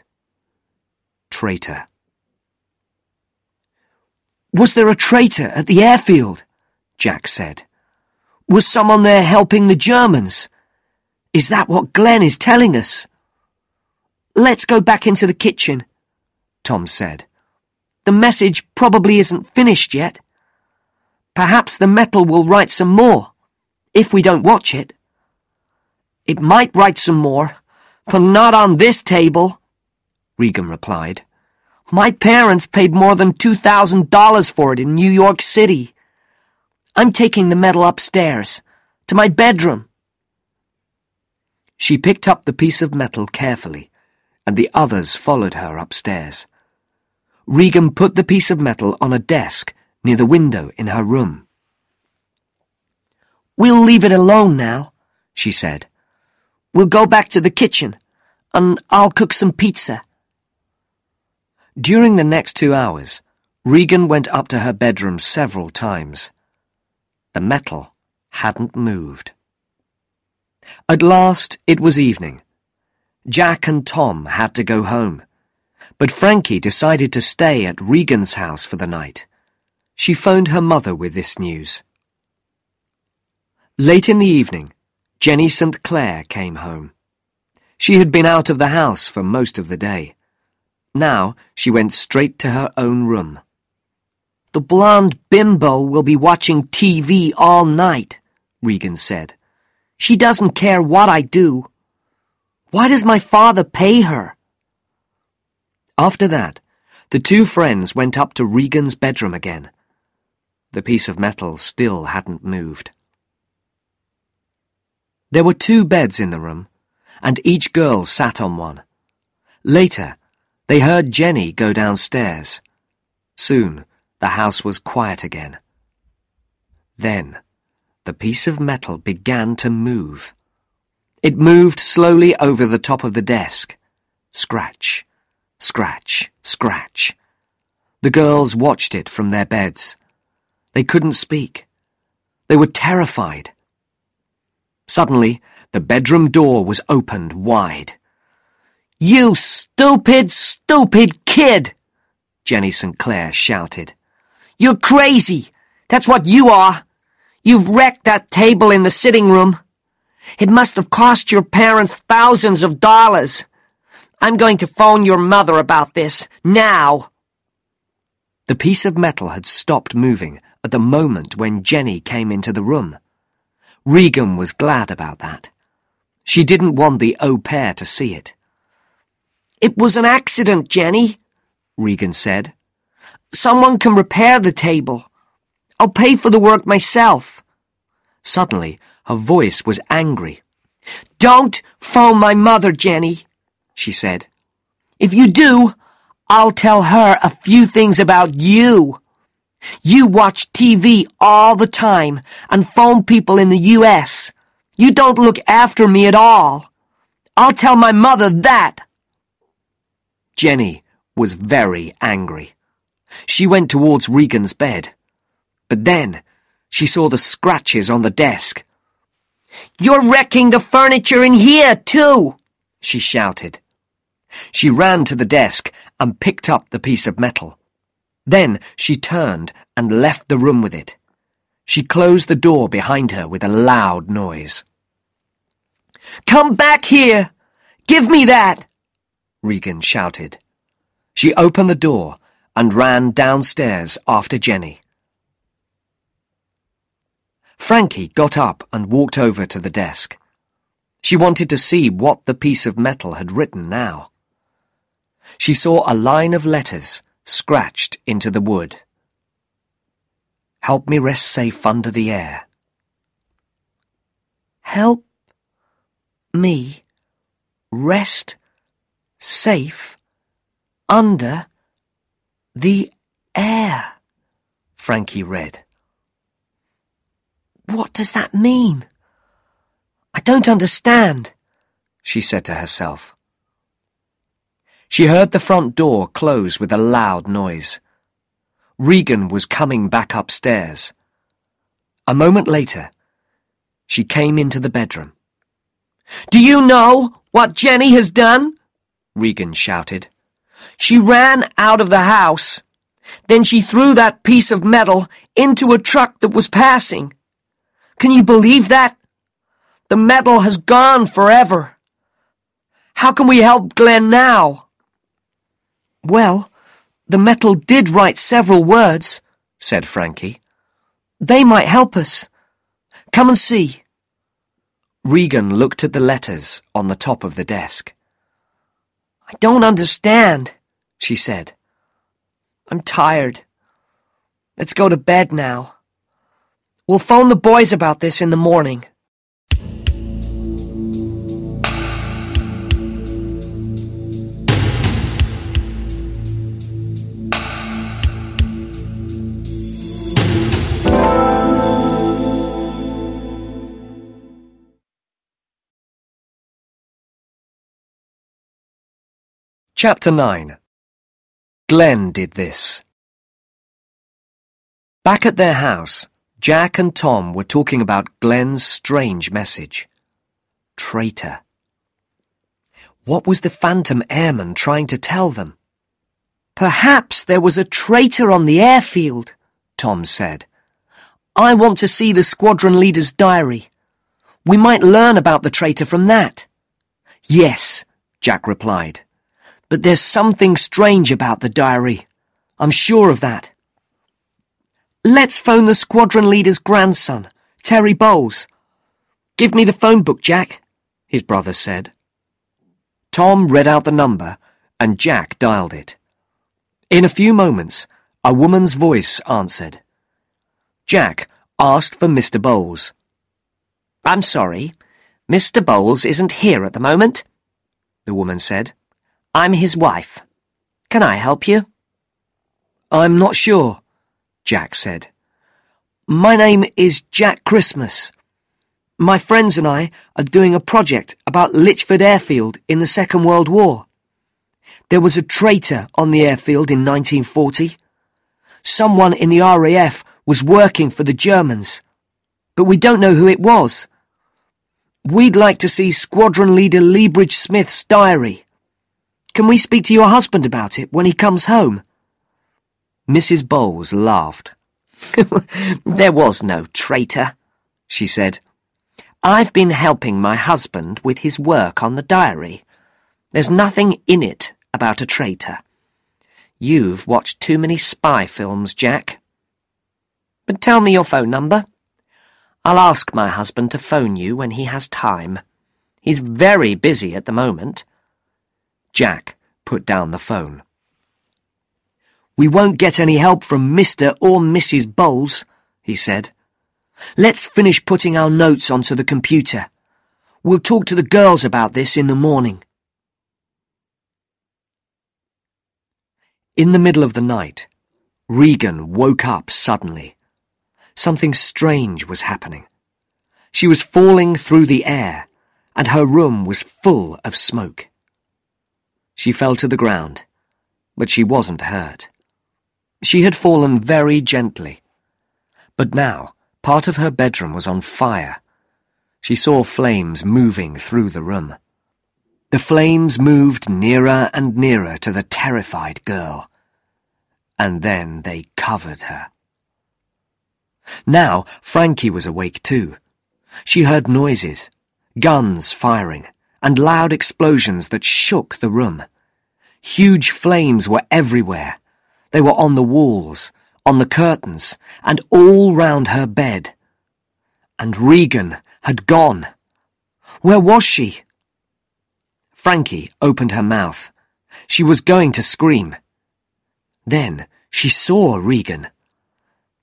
Traitor. Was there a traitor at the airfield? Jack said. Was someone there helping the Germans? Is that what Glenn is telling us? Let's go back into the kitchen, Tom said. The message probably isn't finished yet. Perhaps the metal will write some more, if we don't watch it. It might write some more, but not on this table, Regan replied. My parents paid more than $2,000 for it in New York City. I'm taking the metal upstairs, to my bedroom. She picked up the piece of metal carefully and the others followed her upstairs. Regan put the piece of metal on a desk near the window in her room. We'll leave it alone now, she said. We'll go back to the kitchen, and I'll cook some pizza. During the next two hours, Regan went up to her bedroom several times. The metal hadn't moved. At last it was evening. Jack and Tom had to go home, but Frankie decided to stay at Regan's house for the night. She phoned her mother with this news. Late in the evening, Jenny St. Clair came home. She had been out of the house for most of the day. Now she went straight to her own room. The blonde bimbo will be watching TV all night, Regan said. She doesn't care what I do. Why does my father pay her? After that, the two friends went up to Regan's bedroom again. The piece of metal still hadn't moved. There were two beds in the room, and each girl sat on one. Later, they heard Jenny go downstairs. Soon, the house was quiet again. Then, the piece of metal began to move. It moved slowly over the top of the desk. Scratch, scratch, scratch. The girls watched it from their beds. They couldn't speak. They were terrified. Suddenly, the bedroom door was opened wide. You stupid, stupid kid! Jenny St. Clair shouted. You're crazy! That's what you are! You've wrecked that table in the sitting room. It must have cost your parents thousands of dollars. I'm going to phone your mother about this, now. The piece of metal had stopped moving at the moment when Jenny came into the room. Regan was glad about that. She didn't want the au pair to see it. It was an accident, Jenny, Regan said. Someone can repair the table. I'll pay for the work myself. Suddenly, her voice was angry. Don't phone my mother, Jenny, she said. If you do, I'll tell her a few things about you. You watch TV all the time and phone people in the U.S. You don't look after me at all. I'll tell my mother that. Jenny was very angry. She went towards Regan's bed. But then she saw the scratches on the desk. You're wrecking the furniture in here, too, she shouted. She ran to the desk and picked up the piece of metal. Then she turned and left the room with it. She closed the door behind her with a loud noise. Come back here! Give me that! Regan shouted. She opened the door and ran downstairs after Jenny. Frankie got up and walked over to the desk. She wanted to see what the piece of metal had written now. She saw a line of letters scratched into the wood. Help me rest safe under the air. Help me rest safe under the air, Frankie read. What does that mean? I don't understand, she said to herself. She heard the front door close with a loud noise. Regan was coming back upstairs. A moment later, she came into the bedroom. Do you know what Jenny has done? Regan shouted. She ran out of the house. Then she threw that piece of metal into a truck that was passing. Can you believe that? The metal has gone forever. How can we help Glenn now? Well, the metal did write several words, said Frankie. They might help us. Come and see. Regan looked at the letters on the top of the desk. I don't understand, she said. I'm tired. Let's go to bed now. We'll phone the boys about this in the morning. Chapter 9 Glenn did this. Back at their house, Jack and Tom were talking about Glenn's strange message. Traitor. What was the phantom airman trying to tell them? Perhaps there was a traitor on the airfield, Tom said. I want to see the squadron leader's diary. We might learn about the traitor from that. Yes, Jack replied. But there's something strange about the diary. I'm sure of that. Let's phone the squadron leader's grandson, Terry Bowles. Give me the phone book, Jack, his brother said. Tom read out the number, and Jack dialed it. In a few moments, a woman's voice answered. Jack asked for Mr. Bowles. I'm sorry, Mr. Bowles isn't here at the moment, the woman said. I'm his wife. Can I help you? I'm not sure, Jack said. My name is Jack Christmas. My friends and I are doing a project about Litchford Airfield in the Second World War. There was a traitor on the airfield in 1940. Someone in the RAF was working for the Germans, but we don't know who it was. We'd like to see Squadron Leader Leabridge Smith's diary. Can we speak to your husband about it when he comes home? Mrs. Bowles laughed. there was no traitor, she said. I've been helping my husband with his work on the diary. There's nothing in it about a traitor. You've watched too many spy films, Jack. But tell me your phone number. I'll ask my husband to phone you when he has time. He's very busy at the moment. Jack put down the phone. We won't get any help from Mr. or Mrs. Bowles, he said. Let's finish putting our notes onto the computer. We'll talk to the girls about this in the morning. In the middle of the night, Regan woke up suddenly. Something strange was happening. She was falling through the air, and her room was full of smoke. She fell to the ground, but she wasn't hurt. She had fallen very gently. But now, part of her bedroom was on fire. She saw flames moving through the room. The flames moved nearer and nearer to the terrified girl. And then they covered her. Now Frankie was awake too. She heard noises, guns firing, and loud explosions that shook the room. Huge flames were everywhere. They were on the walls, on the curtains, and all round her bed. And Regan had gone. Where was she? Frankie opened her mouth. She was going to scream. Then she saw Regan.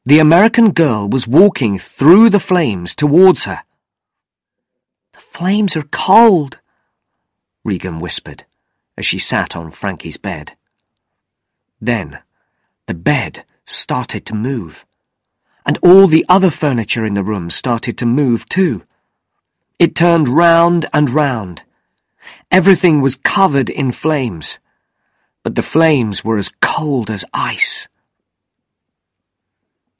The American girl was walking through the flames towards her. The flames are cold, Regan whispered as she sat on Frankie's bed. Then the bed started to move, and all the other furniture in the room started to move too. It turned round and round. Everything was covered in flames, but the flames were as cold as ice.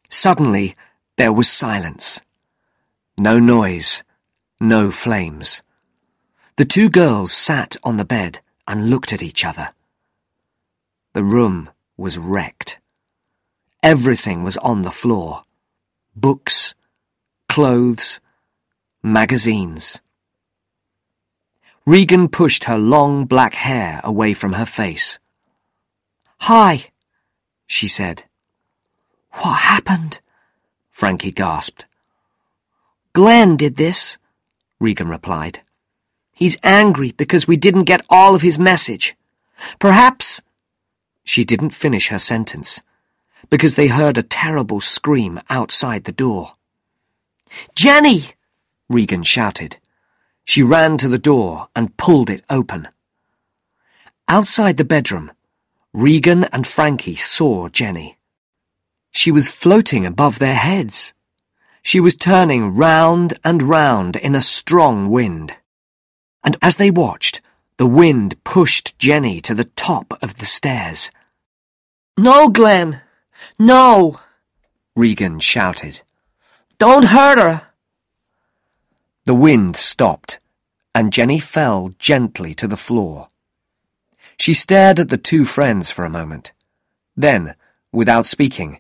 Suddenly, there was silence. No noise, no flames. The two girls sat on the bed and looked at each other. The room was wrecked. Everything was on the floor. Books, clothes, magazines. Regan pushed her long black hair away from her face. Hi, she said. What happened? Frankie gasped. Glenn did this, Regan replied. He's angry because we didn't get all of his message. Perhaps... She didn't finish her sentence, because they heard a terrible scream outside the door. Jenny! Regan shouted. She ran to the door and pulled it open. Outside the bedroom, Regan and Frankie saw Jenny. She was floating above their heads. She was turning round and round in a strong wind. And as they watched, the wind pushed Jenny to the top of the stairs. No, Glenn! No! Regan shouted. Don't hurt her! The wind stopped, and Jenny fell gently to the floor. She stared at the two friends for a moment. Then, without speaking,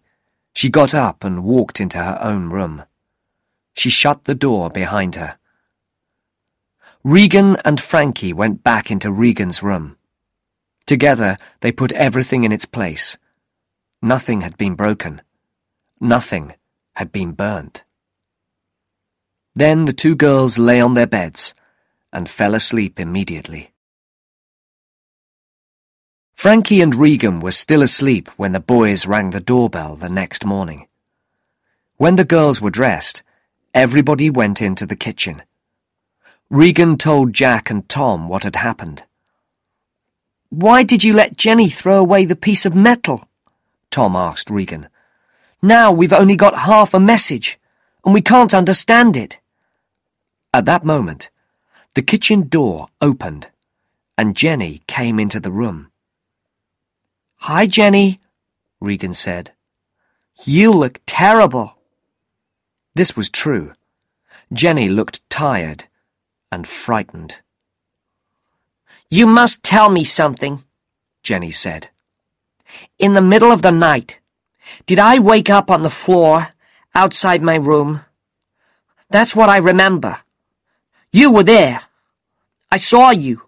she got up and walked into her own room. She shut the door behind her. Regan and Frankie went back into Regan's room. Together, they put everything in its place. Nothing had been broken. Nothing had been burnt. Then the two girls lay on their beds and fell asleep immediately. Frankie and Regan were still asleep when the boys rang the doorbell the next morning. When the girls were dressed, everybody went into the kitchen. Regan told Jack and Tom what had happened. Why did you let Jenny throw away the piece of metal? Tom asked Regan. Now we've only got half a message, and we can't understand it. At that moment, the kitchen door opened, and Jenny came into the room. Hi, Jenny, Regan said. You look terrible. This was true. Jenny looked tired and frightened. You must tell me something, Jenny said. In the middle of the night, did I wake up on the floor outside my room? That's what I remember. You were there. I saw you.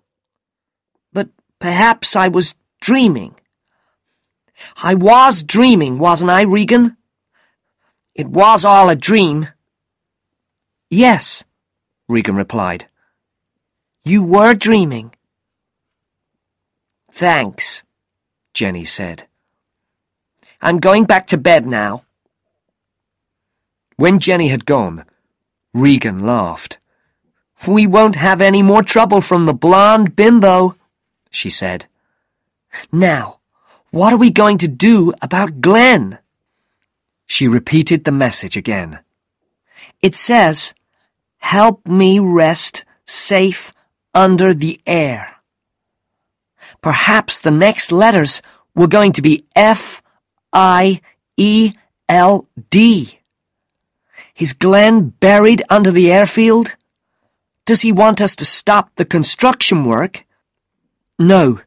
But perhaps I was dreaming. I was dreaming, wasn't I, Regan? It was all a dream. Yes, Regan replied. You were dreaming. Thanks, Jenny said. I'm going back to bed now. When Jenny had gone, Regan laughed. We won't have any more trouble from the blonde bimbo, she said. Now, what are we going to do about Glenn? She repeated the message again. It says, Help me rest safe under the air. Perhaps the next letters were going to be F I E L D. Is Glenn buried under the airfield? Does he want us to stop the construction work? No,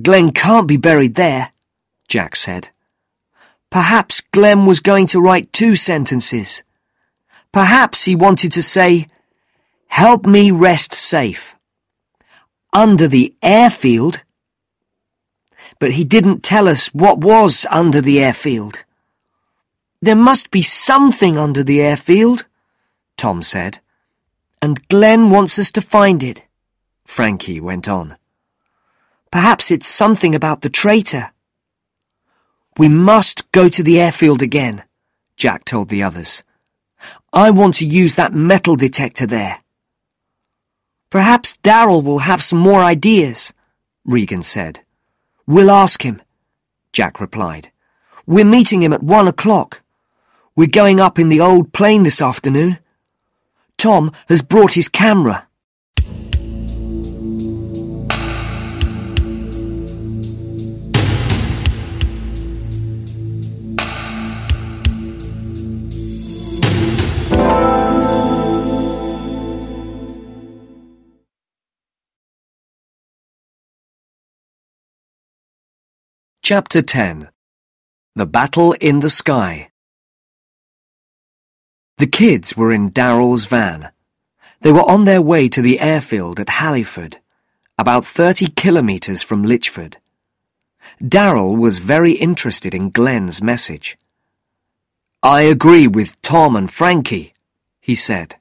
Glenn can't be buried there, Jack said. Perhaps Glenn was going to write two sentences. Perhaps he wanted to say, Help me rest safe. Under the airfield? But he didn't tell us what was under the airfield. There must be something under the airfield, Tom said. And Glenn wants us to find it, Frankie went on. Perhaps it's something about the traitor. We must go to the airfield again, Jack told the others. I want to use that metal detector there. Perhaps Darrell will have some more ideas, Regan said. We'll ask him, Jack replied. We're meeting him at one o'clock. We're going up in the old plane this afternoon. Tom has brought his camera. Chapter 10 The Battle in the Sky The kids were in Darrell's van. They were on their way to the airfield at Halliford, about 30 kilometres from Litchford. Darrell was very interested in Glenn's message. I agree with Tom and Frankie, he said.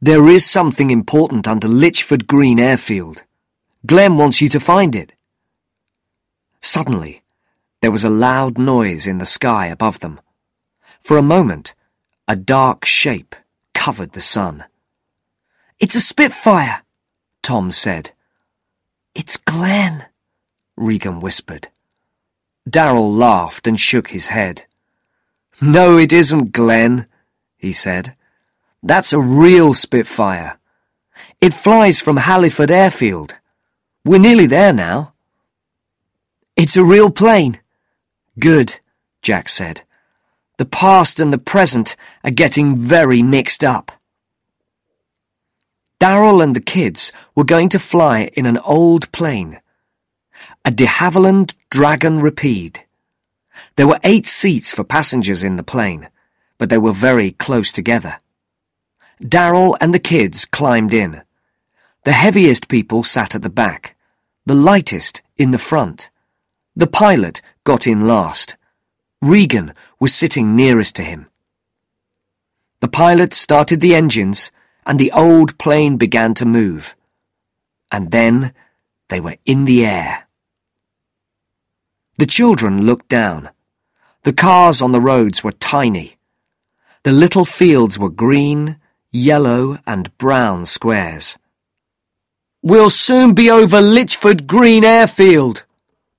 There is something important under Litchford Green Airfield. Glenn wants you to find it. Suddenly, there was a loud noise in the sky above them. For a moment, a dark shape covered the sun. It's a Spitfire, Tom said. It's Glenn, Regan whispered. Darrell laughed and shook his head. No, it isn't Glenn, he said. That's a real Spitfire. It flies from Halliford Airfield. We're nearly there now. It's a real plane, Good, Jack said. The past and the present are getting very mixed up. Darrell and the kids were going to fly in an old plane, a de Havilland Dragon Rapide. There were eight seats for passengers in the plane, but they were very close together. Darrell and the kids climbed in. The heaviest people sat at the back, the lightest in the front. The pilot got in last. Regan was sitting nearest to him. The pilot started the engines, and the old plane began to move. And then they were in the air. The children looked down. The cars on the roads were tiny. The little fields were green, yellow, and brown squares. We'll soon be over Litchford Green Airfield,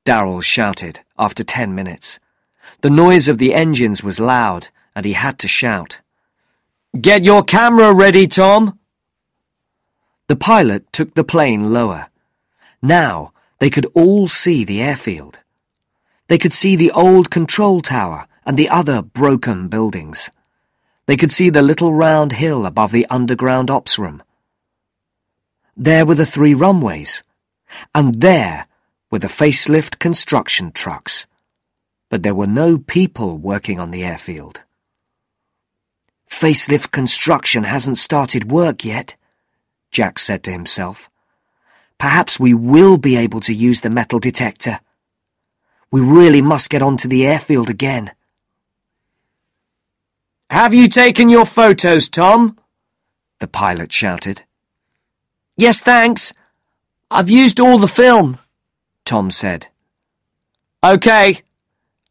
Darrell shouted after ten minutes. The noise of the engines was loud, and he had to shout. Get your camera ready, Tom! The pilot took the plane lower. Now they could all see the airfield. They could see the old control tower and the other broken buildings. They could see the little round hill above the underground ops room. There were the three runways, and there were the facelift construction trucks, but there were no people working on the airfield. Facelift construction hasn't started work yet, Jack said to himself. Perhaps we will be able to use the metal detector. We really must get onto the airfield again. Have you taken your photos, Tom? The pilot shouted. Yes, thanks. I've used all the film, Tom said. OK.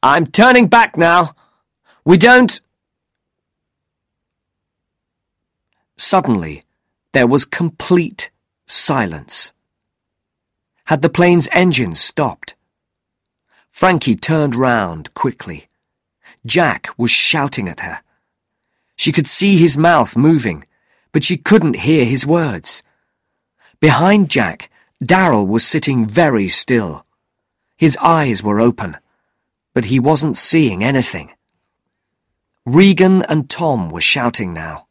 I'm turning back now. We don't... Suddenly, there was complete silence. Had the plane's engines stopped? Frankie turned round quickly. Jack was shouting at her. She could see his mouth moving, but she couldn't hear his words. Behind Jack, Darrell was sitting very still. His eyes were open, but he wasn't seeing anything. Regan and Tom were shouting now,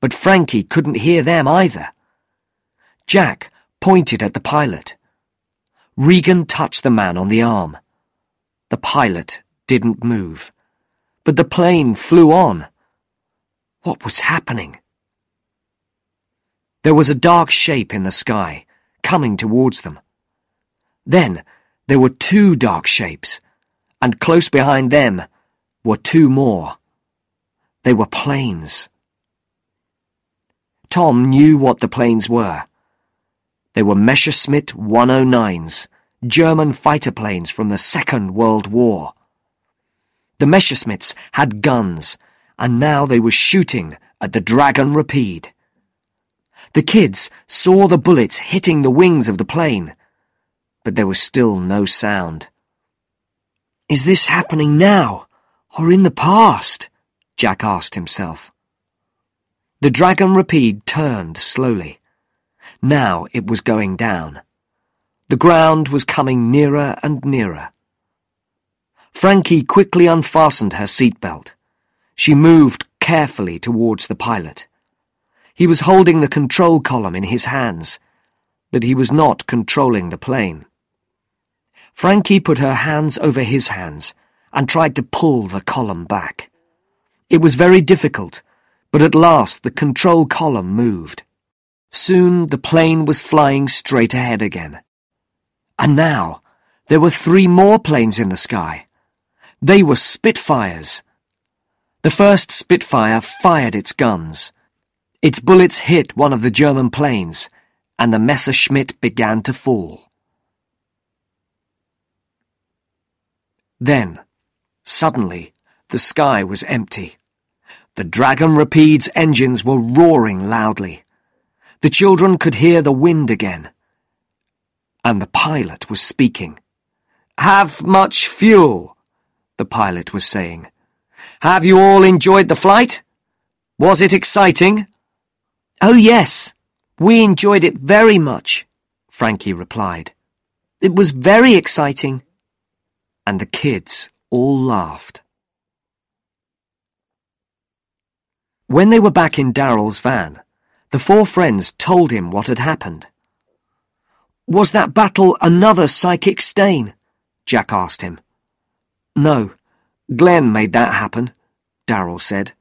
but Frankie couldn't hear them either. Jack pointed at the pilot. Regan touched the man on the arm. The pilot didn't move, but the plane flew on. What was happening? There was a dark shape in the sky, coming towards them. Then there were two dark shapes, and close behind them were two more. They were planes. Tom knew what the planes were. They were Messerschmitt 109s, German fighter planes from the Second World War. The Messerschmitts had guns, and now they were shooting at the Dragon Rapide. The kids saw the bullets hitting the wings of the plane, but there was still no sound. Is this happening now, or in the past? Jack asked himself. The Dragon Rapide turned slowly. Now it was going down. The ground was coming nearer and nearer. Frankie quickly unfastened her seatbelt. She moved carefully towards the pilot. He was holding the control column in his hands, but he was not controlling the plane. Frankie put her hands over his hands and tried to pull the column back. It was very difficult, but at last the control column moved. Soon the plane was flying straight ahead again. And now there were three more planes in the sky. They were Spitfires. The first Spitfire fired its guns. Its bullets hit one of the German planes, and the Messerschmitt began to fall. Then, suddenly, the sky was empty. The Dragon Rapide's engines were roaring loudly. The children could hear the wind again. And the pilot was speaking. Have much fuel, the pilot was saying. Have you all enjoyed the flight? Was it exciting? Oh, yes. We enjoyed it very much, Frankie replied. It was very exciting. And the kids all laughed. When they were back in Darrell's van, the four friends told him what had happened. Was that battle another psychic stain? Jack asked him. No, Glenn made that happen, Darrell said.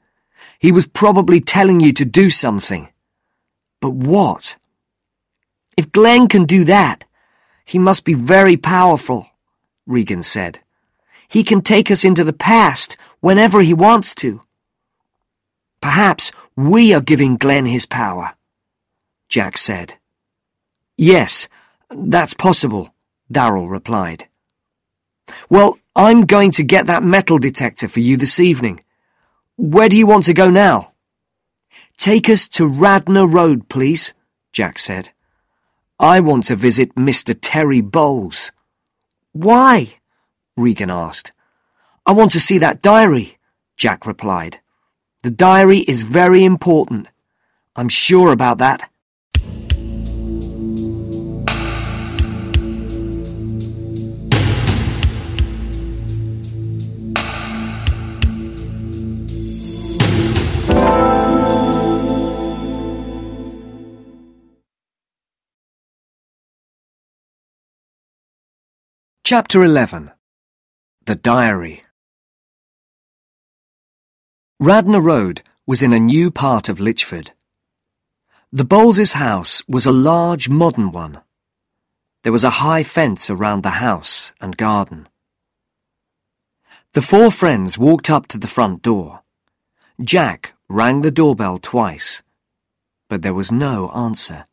He was probably telling you to do something. But what? If Glenn can do that, he must be very powerful, Regan said. He can take us into the past whenever he wants to. Perhaps we are giving Glenn his power, Jack said. Yes, that's possible, Darrell replied. Well, I'm going to get that metal detector for you this evening. Where do you want to go now? Take us to Radnor Road, please, Jack said. I want to visit Mr. Terry Bowles. Why? Regan asked. I want to see that diary, Jack replied. The diary is very important. I'm sure about that. Chapter 11 The Diary Radnor Road was in a new part of Litchford. The Bowles' house was a large modern one. There was a high fence around the house and garden. The four friends walked up to the front door. Jack rang the doorbell twice, but there was no answer.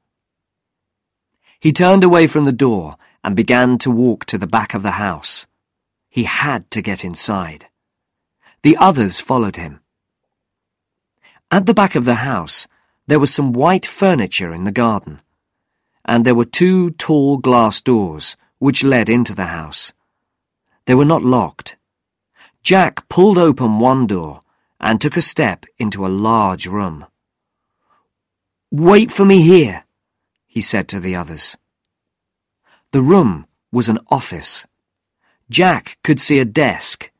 He turned away from the door and began to walk to the back of the house. He had to get inside. The others followed him. At the back of the house, there was some white furniture in the garden, and there were two tall glass doors which led into the house. They were not locked. Jack pulled open one door and took a step into a large room. Wait for me here, he said to the others. The room was an office. Jack could see a desk,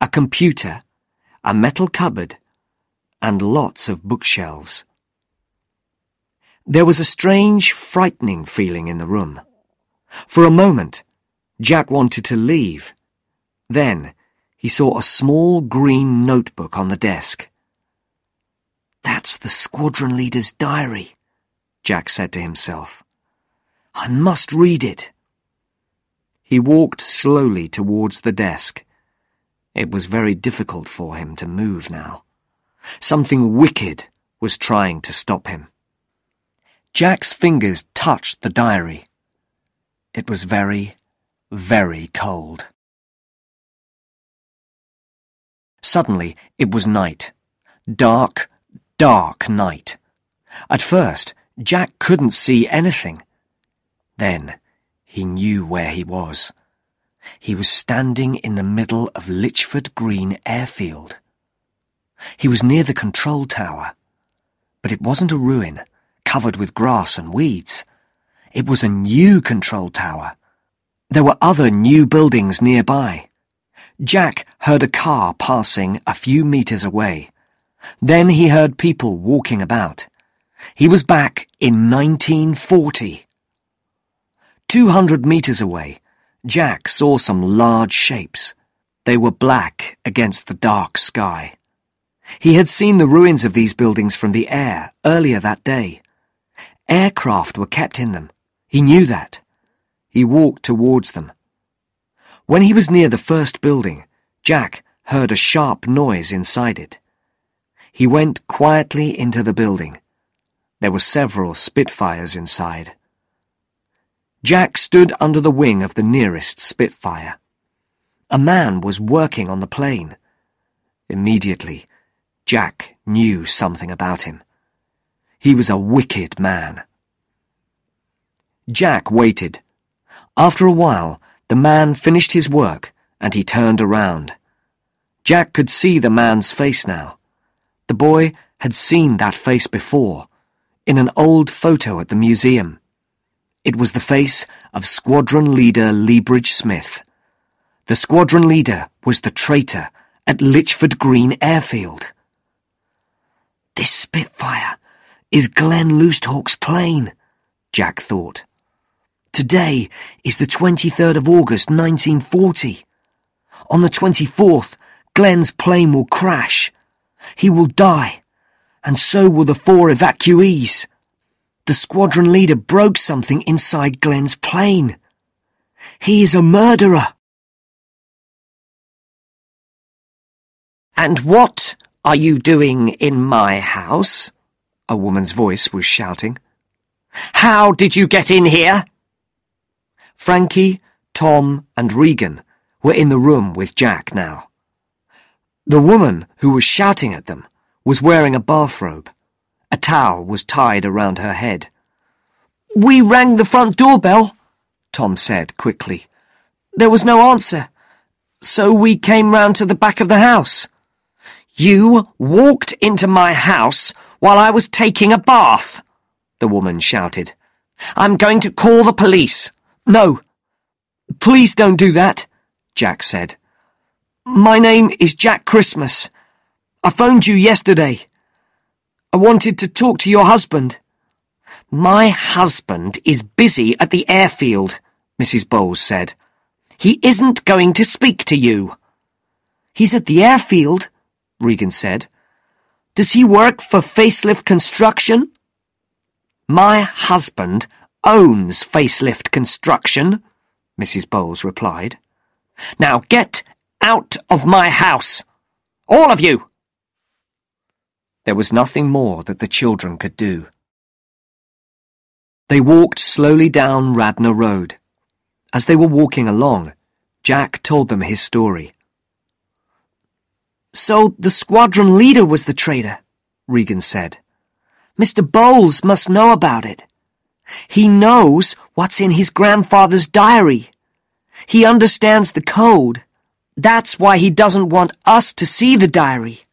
a computer, a metal cupboard, and lots of bookshelves. There was a strange, frightening feeling in the room. For a moment, Jack wanted to leave. Then, he saw a small green notebook on the desk. That's the squadron leader's diary, Jack said to himself. I must read it. He walked slowly towards the desk. It was very difficult for him to move now. Something wicked was trying to stop him. Jack's fingers touched the diary. It was very, very cold. Suddenly, it was night. Dark, dark night. At first, Jack couldn't see anything. Then, he knew where he was. He was standing in the middle of Litchford Green Airfield. He was near the control tower, but it wasn't a ruin, covered with grass and weeds. It was a new control tower. There were other new buildings nearby. Jack heard a car passing a few meters away. Then he heard people walking about. He was back in 1940. Two hundred meters away, Jack saw some large shapes. They were black against the dark sky. He had seen the ruins of these buildings from the air earlier that day. Aircraft were kept in them. He knew that. He walked towards them. When he was near the first building, Jack heard a sharp noise inside it. He went quietly into the building. There were several Spitfires inside. Jack stood under the wing of the nearest Spitfire. A man was working on the plane. Immediately, Jack knew something about him. He was a wicked man. Jack waited. After a while, the man finished his work and he turned around. Jack could see the man's face now. The boy had seen that face before, in an old photo at the museum. It was the face of Squadron Leader Leabridge Smith. The squadron leader was the traitor at Litchford Green Airfield. This Spitfire is Glenn Loosthawk's plane, Jack thought. Today is the 23rd of August 1940. On the 24th, Glenn's plane will crash. He will die, and so will the four evacuees. The squadron leader broke something inside Glenn's plane. He is a murderer. And what are you doing in my house? A woman's voice was shouting. How did you get in here? Frankie, Tom, and Regan were in the room with Jack now. The woman who was shouting at them was wearing a bathrobe. A towel was tied around her head. We rang the front doorbell, Tom said quickly. There was no answer, so we came round to the back of the house. You walked into my house while I was taking a bath, the woman shouted. I'm going to call the police. No. Please don't do that, Jack said. My name is Jack Christmas. I phoned you yesterday. I wanted to talk to your husband. My husband is busy at the airfield, Mrs. Bowles said. He isn't going to speak to you. He's at the airfield, Regan said. Does he work for Facelift Construction? My husband owns Facelift Construction, Mrs. Bowles replied. Now get out of my house. All of you! There was nothing more that the children could do. They walked slowly down Radnor Road. As they were walking along, Jack told them his story. So the squadron leader was the traitor, Regan said. Mr. Bowles must know about it. He knows what's in his grandfather's diary. He understands the code. That's why he doesn't want us to see the diary.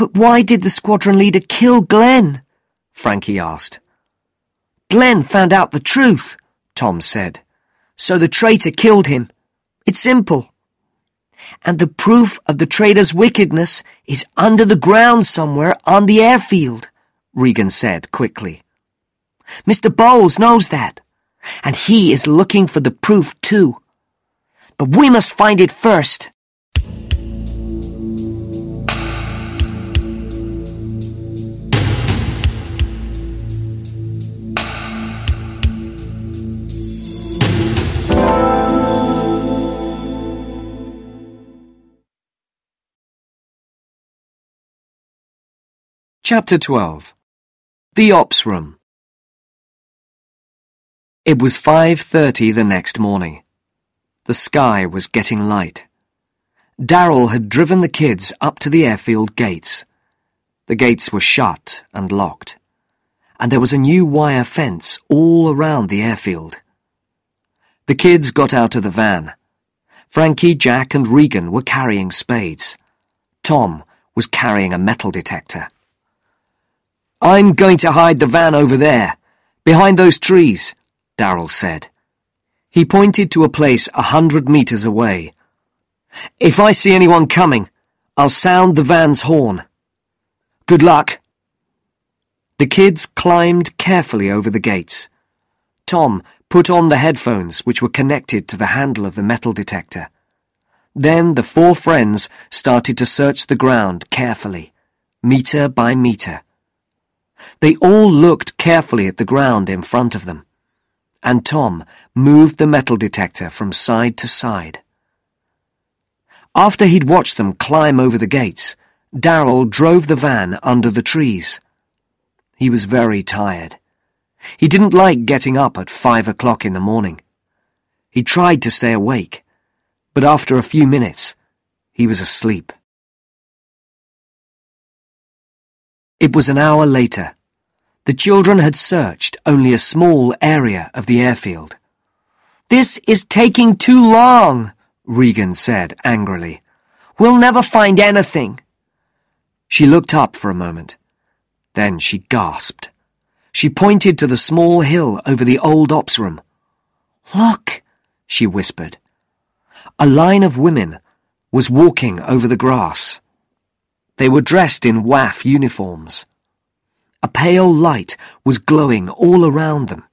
But why did the squadron leader kill Glenn? Frankie asked. Glenn found out the truth, Tom said. So the traitor killed him. It's simple. And the proof of the traitor's wickedness is under the ground somewhere on the airfield, Regan said quickly. Mr. Bowles knows that, and he is looking for the proof too. But we must find it first. Chapter 12 The Ops Room It was 5.30 the next morning. The sky was getting light. Darrell had driven the kids up to the airfield gates. The gates were shut and locked, and there was a new wire fence all around the airfield. The kids got out of the van. Frankie, Jack, and Regan were carrying spades. Tom was carrying a metal detector. I'm going to hide the van over there, behind those trees, Darrell said. He pointed to a place a hundred meters away. If I see anyone coming, I'll sound the van's horn. Good luck. The kids climbed carefully over the gates. Tom put on the headphones which were connected to the handle of the metal detector. Then the four friends started to search the ground carefully, meter by meter. They all looked carefully at the ground in front of them, and Tom moved the metal detector from side to side. After he'd watched them climb over the gates, Darrell drove the van under the trees. He was very tired. He didn't like getting up at five o'clock in the morning. He tried to stay awake, but after a few minutes, he was asleep. It was an hour later. The children had searched only a small area of the airfield. This is taking too long, Regan said angrily. We'll never find anything. She looked up for a moment. Then she gasped. She pointed to the small hill over the old ops room. Look, she whispered. A line of women was walking over the grass. They were dressed in WAAF uniforms. A pale light was glowing all around them.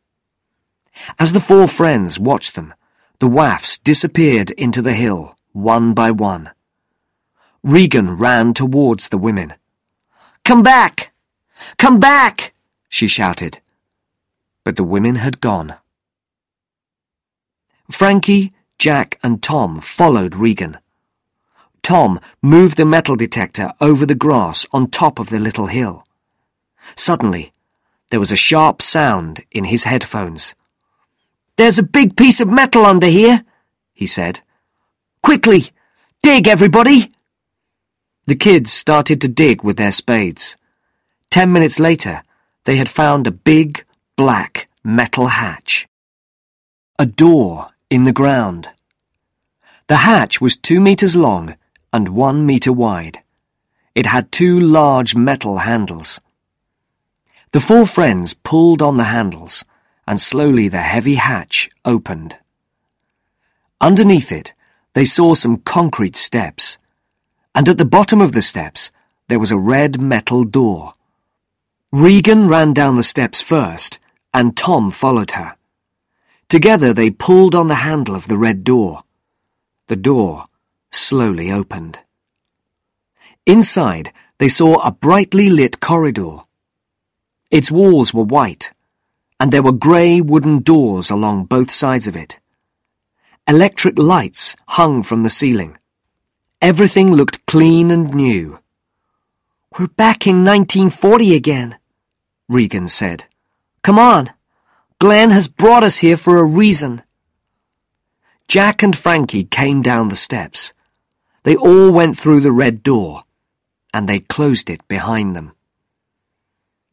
As the four friends watched them, the WAAFs disappeared into the hill, one by one. Regan ran towards the women. Come back! Come back! she shouted. But the women had gone. Frankie, Jack, and Tom followed Regan. Tom moved the metal detector over the grass on top of the little hill. Suddenly, there was a sharp sound in his headphones. There's a big piece of metal under here, he said. Quickly, dig, everybody! The kids started to dig with their spades. Ten minutes later, they had found a big, black metal hatch. A door in the ground. The hatch was two meters long and one meter wide. It had two large metal handles. The four friends pulled on the handles, and slowly the heavy hatch opened. Underneath it, they saw some concrete steps, and at the bottom of the steps there was a red metal door. Regan ran down the steps first, and Tom followed her. Together they pulled on the handle of the red door. The door slowly opened. Inside, they saw a brightly lit corridor. Its walls were white, and there were grey wooden doors along both sides of it. Electric lights hung from the ceiling. Everything looked clean and new. We're back in 1940 again, Regan said. Come on. Glenn has brought us here for a reason. Jack and Frankie came down the steps. They all went through the red door, and they closed it behind them.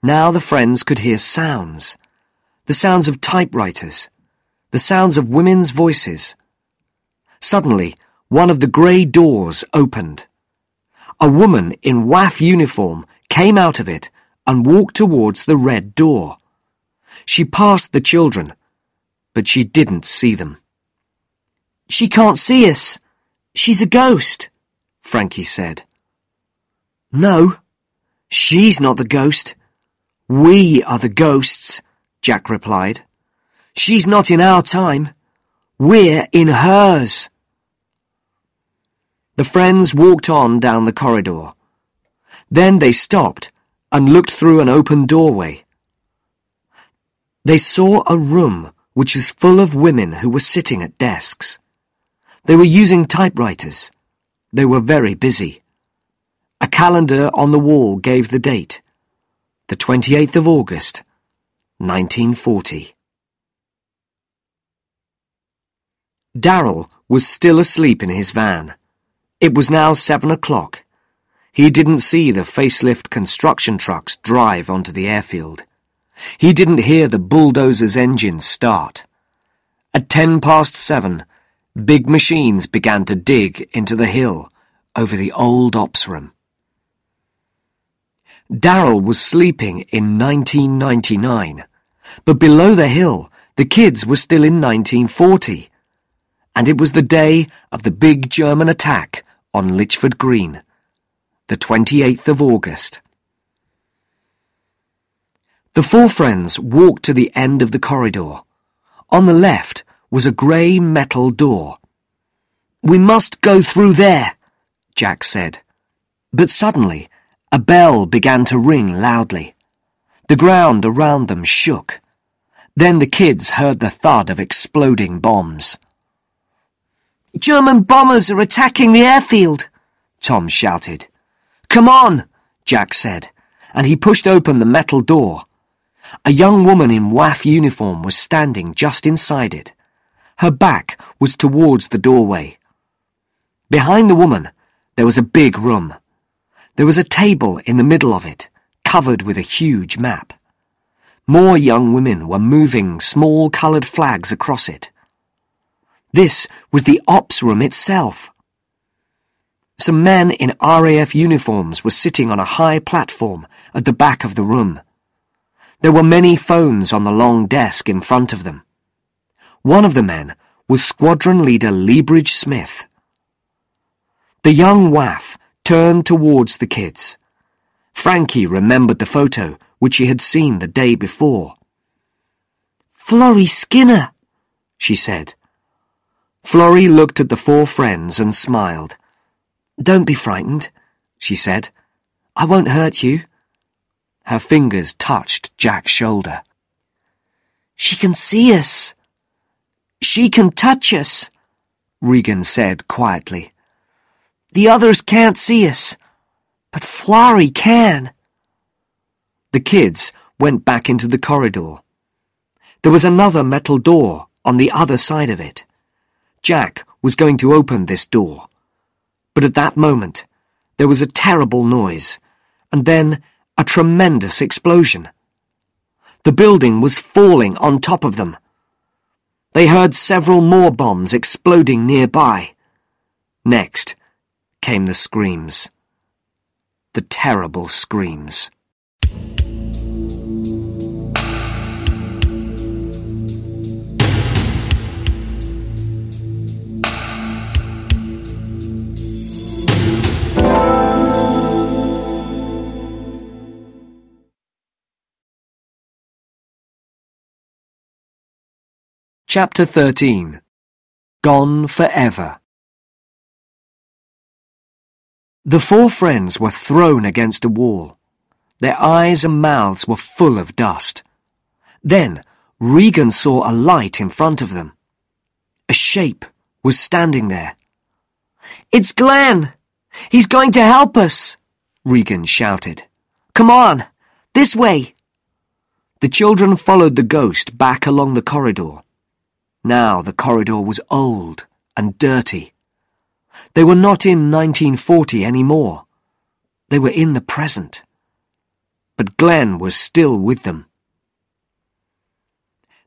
Now the friends could hear sounds. The sounds of typewriters. The sounds of women's voices. Suddenly, one of the grey doors opened. A woman in WAAF uniform came out of it and walked towards the red door. She passed the children, but she didn't see them. She can't see us. She's a ghost, Frankie said. No, she's not the ghost. We are the ghosts, Jack replied. She's not in our time. We're in hers. The friends walked on down the corridor. Then they stopped and looked through an open doorway. They saw a room which was full of women who were sitting at desks. They were using typewriters. They were very busy. A calendar on the wall gave the date, the 28th of August, 1940. Darrell was still asleep in his van. It was now seven o'clock. He didn't see the facelift construction trucks drive onto the airfield. He didn't hear the bulldozer's engines start. At ten past seven, big machines began to dig into the hill over the old ops room. Darrell was sleeping in 1999, but below the hill, the kids were still in 1940, and it was the day of the big German attack on Litchford Green, the 28th of August. The four friends walked to the end of the corridor. On the left was a grey metal door. We must go through there, Jack said. But suddenly, a bell began to ring loudly. The ground around them shook. Then the kids heard the thud of exploding bombs. German bombers are attacking the airfield, Tom shouted. Come on, Jack said, and he pushed open the metal door. A young woman in WAAF uniform was standing just inside it. Her back was towards the doorway. Behind the woman, there was a big room. There was a table in the middle of it, covered with a huge map. More young women were moving small coloured flags across it. This was the ops room itself. Some men in RAF uniforms were sitting on a high platform at the back of the room. There were many phones on the long desk in front of them. One of the men was Squadron Leader Leabridge Smith. The young WAAF turned towards the kids. Frankie remembered the photo which she had seen the day before. Florrie Skinner, she said. Florrie looked at the four friends and smiled. Don't be frightened, she said. I won't hurt you. Her fingers touched Jack's shoulder. She can see us. She can touch us, Regan said quietly. The others can't see us, but Florrie can. The kids went back into the corridor. There was another metal door on the other side of it. Jack was going to open this door. But at that moment, there was a terrible noise, and then a tremendous explosion. The building was falling on top of them. They heard several more bombs exploding nearby. Next came the screams. The terrible screams. Chapter 13 Gone Forever The four friends were thrown against a wall. Their eyes and mouths were full of dust. Then Regan saw a light in front of them. A shape was standing there. It's Glenn! He's going to help us! Regan shouted. Come on! This way! The children followed the ghost back along the corridor. Now the corridor was old and dirty. They were not in 1940 anymore. They were in the present. But Glenn was still with them.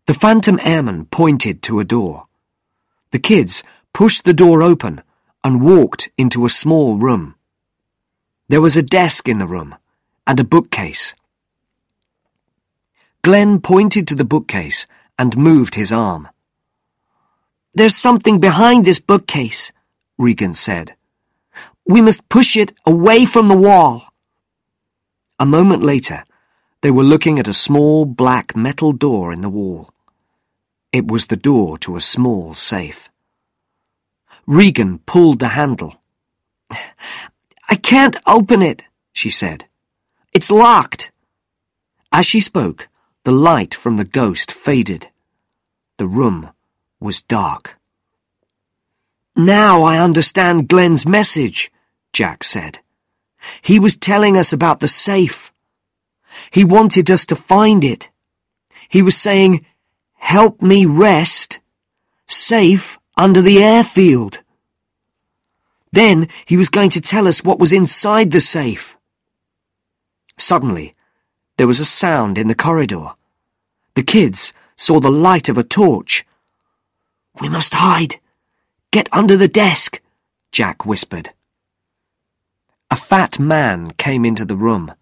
The Phantom Airman pointed to a door. The kids pushed the door open and walked into a small room. There was a desk in the room and a bookcase. Glenn pointed to the bookcase and moved his arm. There's something behind this bookcase, Regan said. We must push it away from the wall. A moment later, they were looking at a small black metal door in the wall. It was the door to a small safe. Regan pulled the handle. I can't open it, she said. It's locked. As she spoke, the light from the ghost faded. The room was dark. Now I understand Glenn's message, Jack said. He was telling us about the safe. He wanted us to find it. He was saying, help me rest, safe under the airfield. Then he was going to tell us what was inside the safe. Suddenly, there was a sound in the corridor. The kids saw the light of a torch. We must hide. Get under the desk, Jack whispered. A fat man came into the room.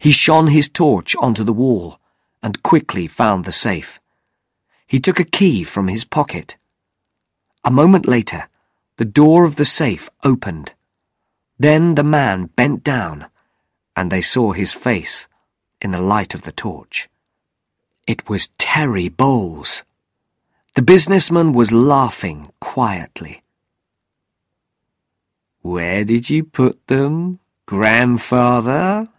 He shone his torch onto the wall and quickly found the safe. He took a key from his pocket. A moment later, the door of the safe opened. Then the man bent down, and they saw his face in the light of the torch. It was Terry Bowles. The businessman was laughing quietly. Where did you put them, grandfather?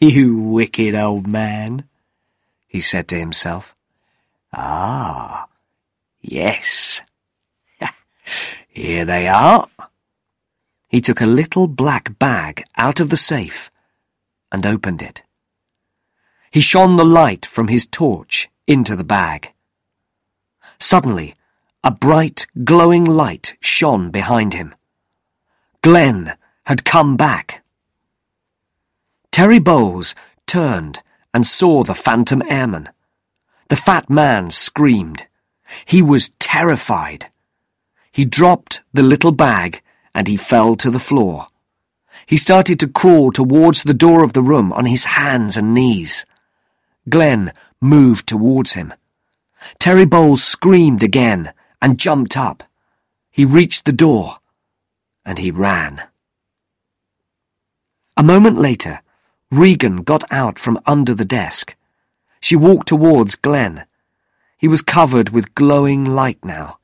You wicked old man, he said to himself. Ah, yes. Here they are. He took a little black bag out of the safe and opened it. He shone the light from his torch into the bag. Suddenly, a bright, glowing light shone behind him. Glenn had come back. Terry Bowles turned and saw the phantom airman. The fat man screamed. He was terrified. He dropped the little bag and he fell to the floor. He started to crawl towards the door of the room on his hands and knees. Glenn moved towards him. Terry Bowles screamed again and jumped up. He reached the door and he ran. A moment later, Regan got out from under the desk. She walked towards Glenn. He was covered with glowing light now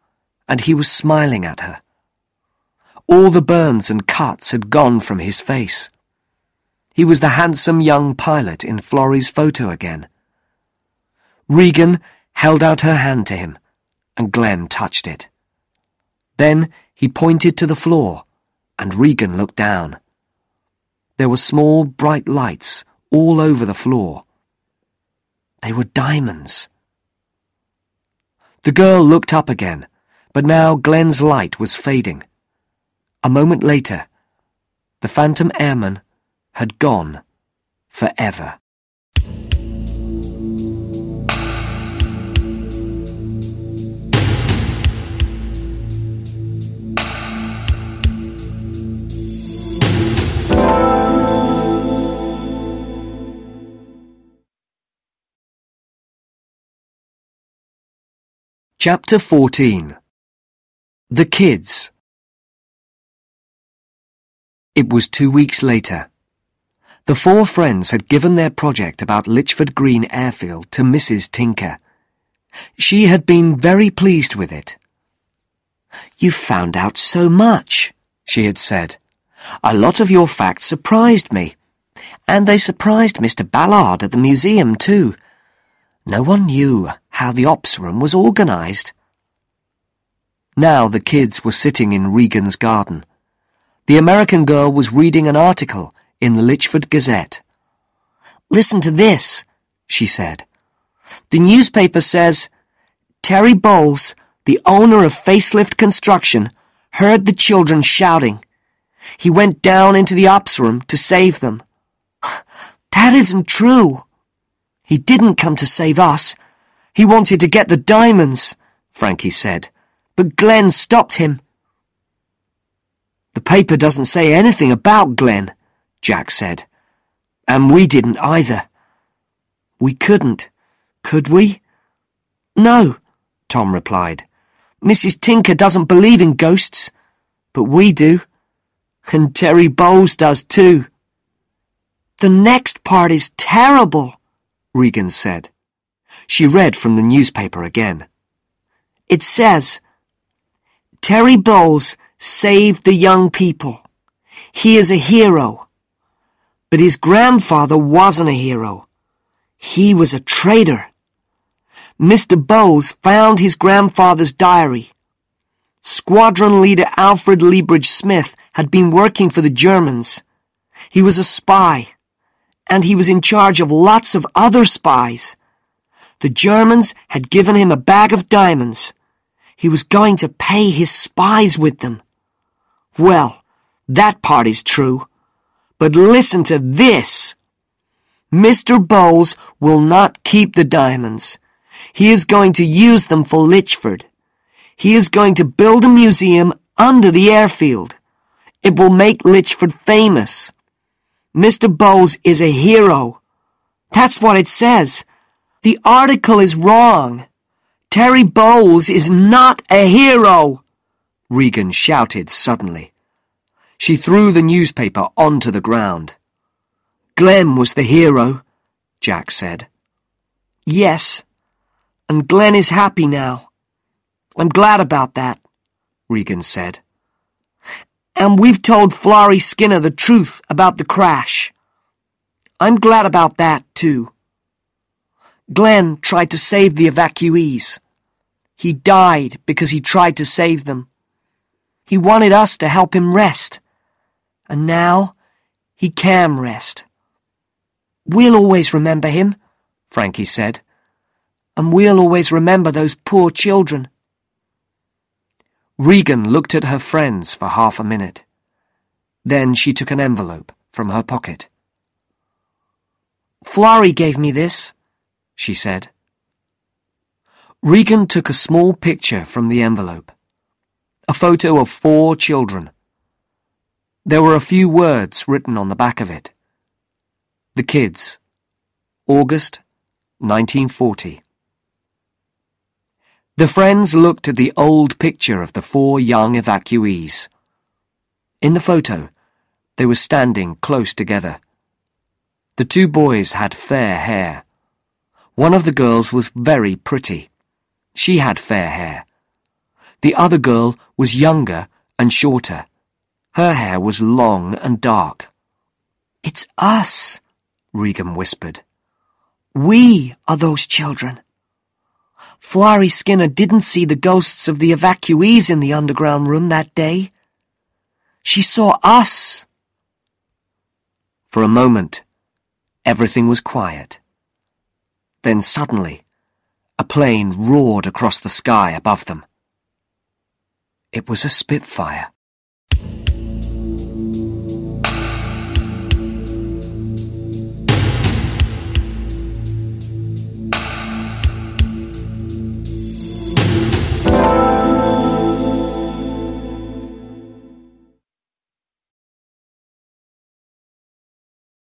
and he was smiling at her. All the burns and cuts had gone from his face. He was the handsome young pilot in Florrie's photo again. Regan held out her hand to him, and Glenn touched it. Then he pointed to the floor, and Regan looked down. There were small, bright lights all over the floor. They were diamonds. The girl looked up again but now Glenn's light was fading. A moment later, the Phantom Airman had gone forever. Chapter 14 the kids. It was two weeks later. The four friends had given their project about Litchford Green Airfield to Mrs. Tinker. She had been very pleased with it. You've found out so much, she had said. A lot of your facts surprised me. And they surprised Mr. Ballard at the museum, too. No one knew how the ops room was organised. Now the kids were sitting in Regan's garden. The American girl was reading an article in the Litchford Gazette. Listen to this, she said. The newspaper says, Terry Bowles, the owner of Facelift Construction, heard the children shouting. He went down into the ops room to save them. That isn't true. He didn't come to save us. He wanted to get the diamonds, Frankie said, but Glenn stopped him. The paper doesn't say anything about Glenn, Jack said. And we didn't either. We couldn't, could we? No, Tom replied. Mrs. Tinker doesn't believe in ghosts, but we do. And Terry Bowles does too. The next part is terrible, Regan said. She read from the newspaper again. It says, Terry Bowles saved the young people. He is a hero. But his grandfather wasn't a hero. He was a traitor. Mr. Bowles found his grandfather's diary. Squadron leader Alfred Leabridge Smith had been working for the Germans. He was a spy, and he was in charge of lots of other spies. The Germans had given him a bag of diamonds. He was going to pay his spies with them. Well, that part is true. But listen to this. Mr. Bowles will not keep the diamonds. He is going to use them for Litchford. He is going to build a museum under the airfield. It will make Litchford famous. Mr. Bowles is a hero. That's what it says. The article is wrong. Terry Bowles is not a hero. Regan shouted suddenly. She threw the newspaper onto the ground. Glenn was the hero, Jack said. Yes, and Glenn is happy now. I'm glad about that, Regan said. And we've told Florrie Skinner the truth about the crash. I'm glad about that, too. Glenn tried to save the evacuees. He died because he tried to save them. He wanted us to help him rest. And now he can rest. We'll always remember him, Frankie said. And we'll always remember those poor children. Regan looked at her friends for half a minute. Then she took an envelope from her pocket. Florrie gave me this, she said. Regan took a small picture from the envelope. A photo of four children. There were a few words written on the back of it. The kids. August 1940. The friends looked at the old picture of the four young evacuees. In the photo, they were standing close together. The two boys had fair hair. One of the girls was very pretty. She had fair hair. The other girl was younger and shorter. Her hair was long and dark. It's us, Regan whispered. We are those children. Florrie Skinner didn't see the ghosts of the evacuees in the underground room that day. She saw us. For a moment, everything was quiet. Then suddenly, a plane roared across the sky above them. It was a Spitfire.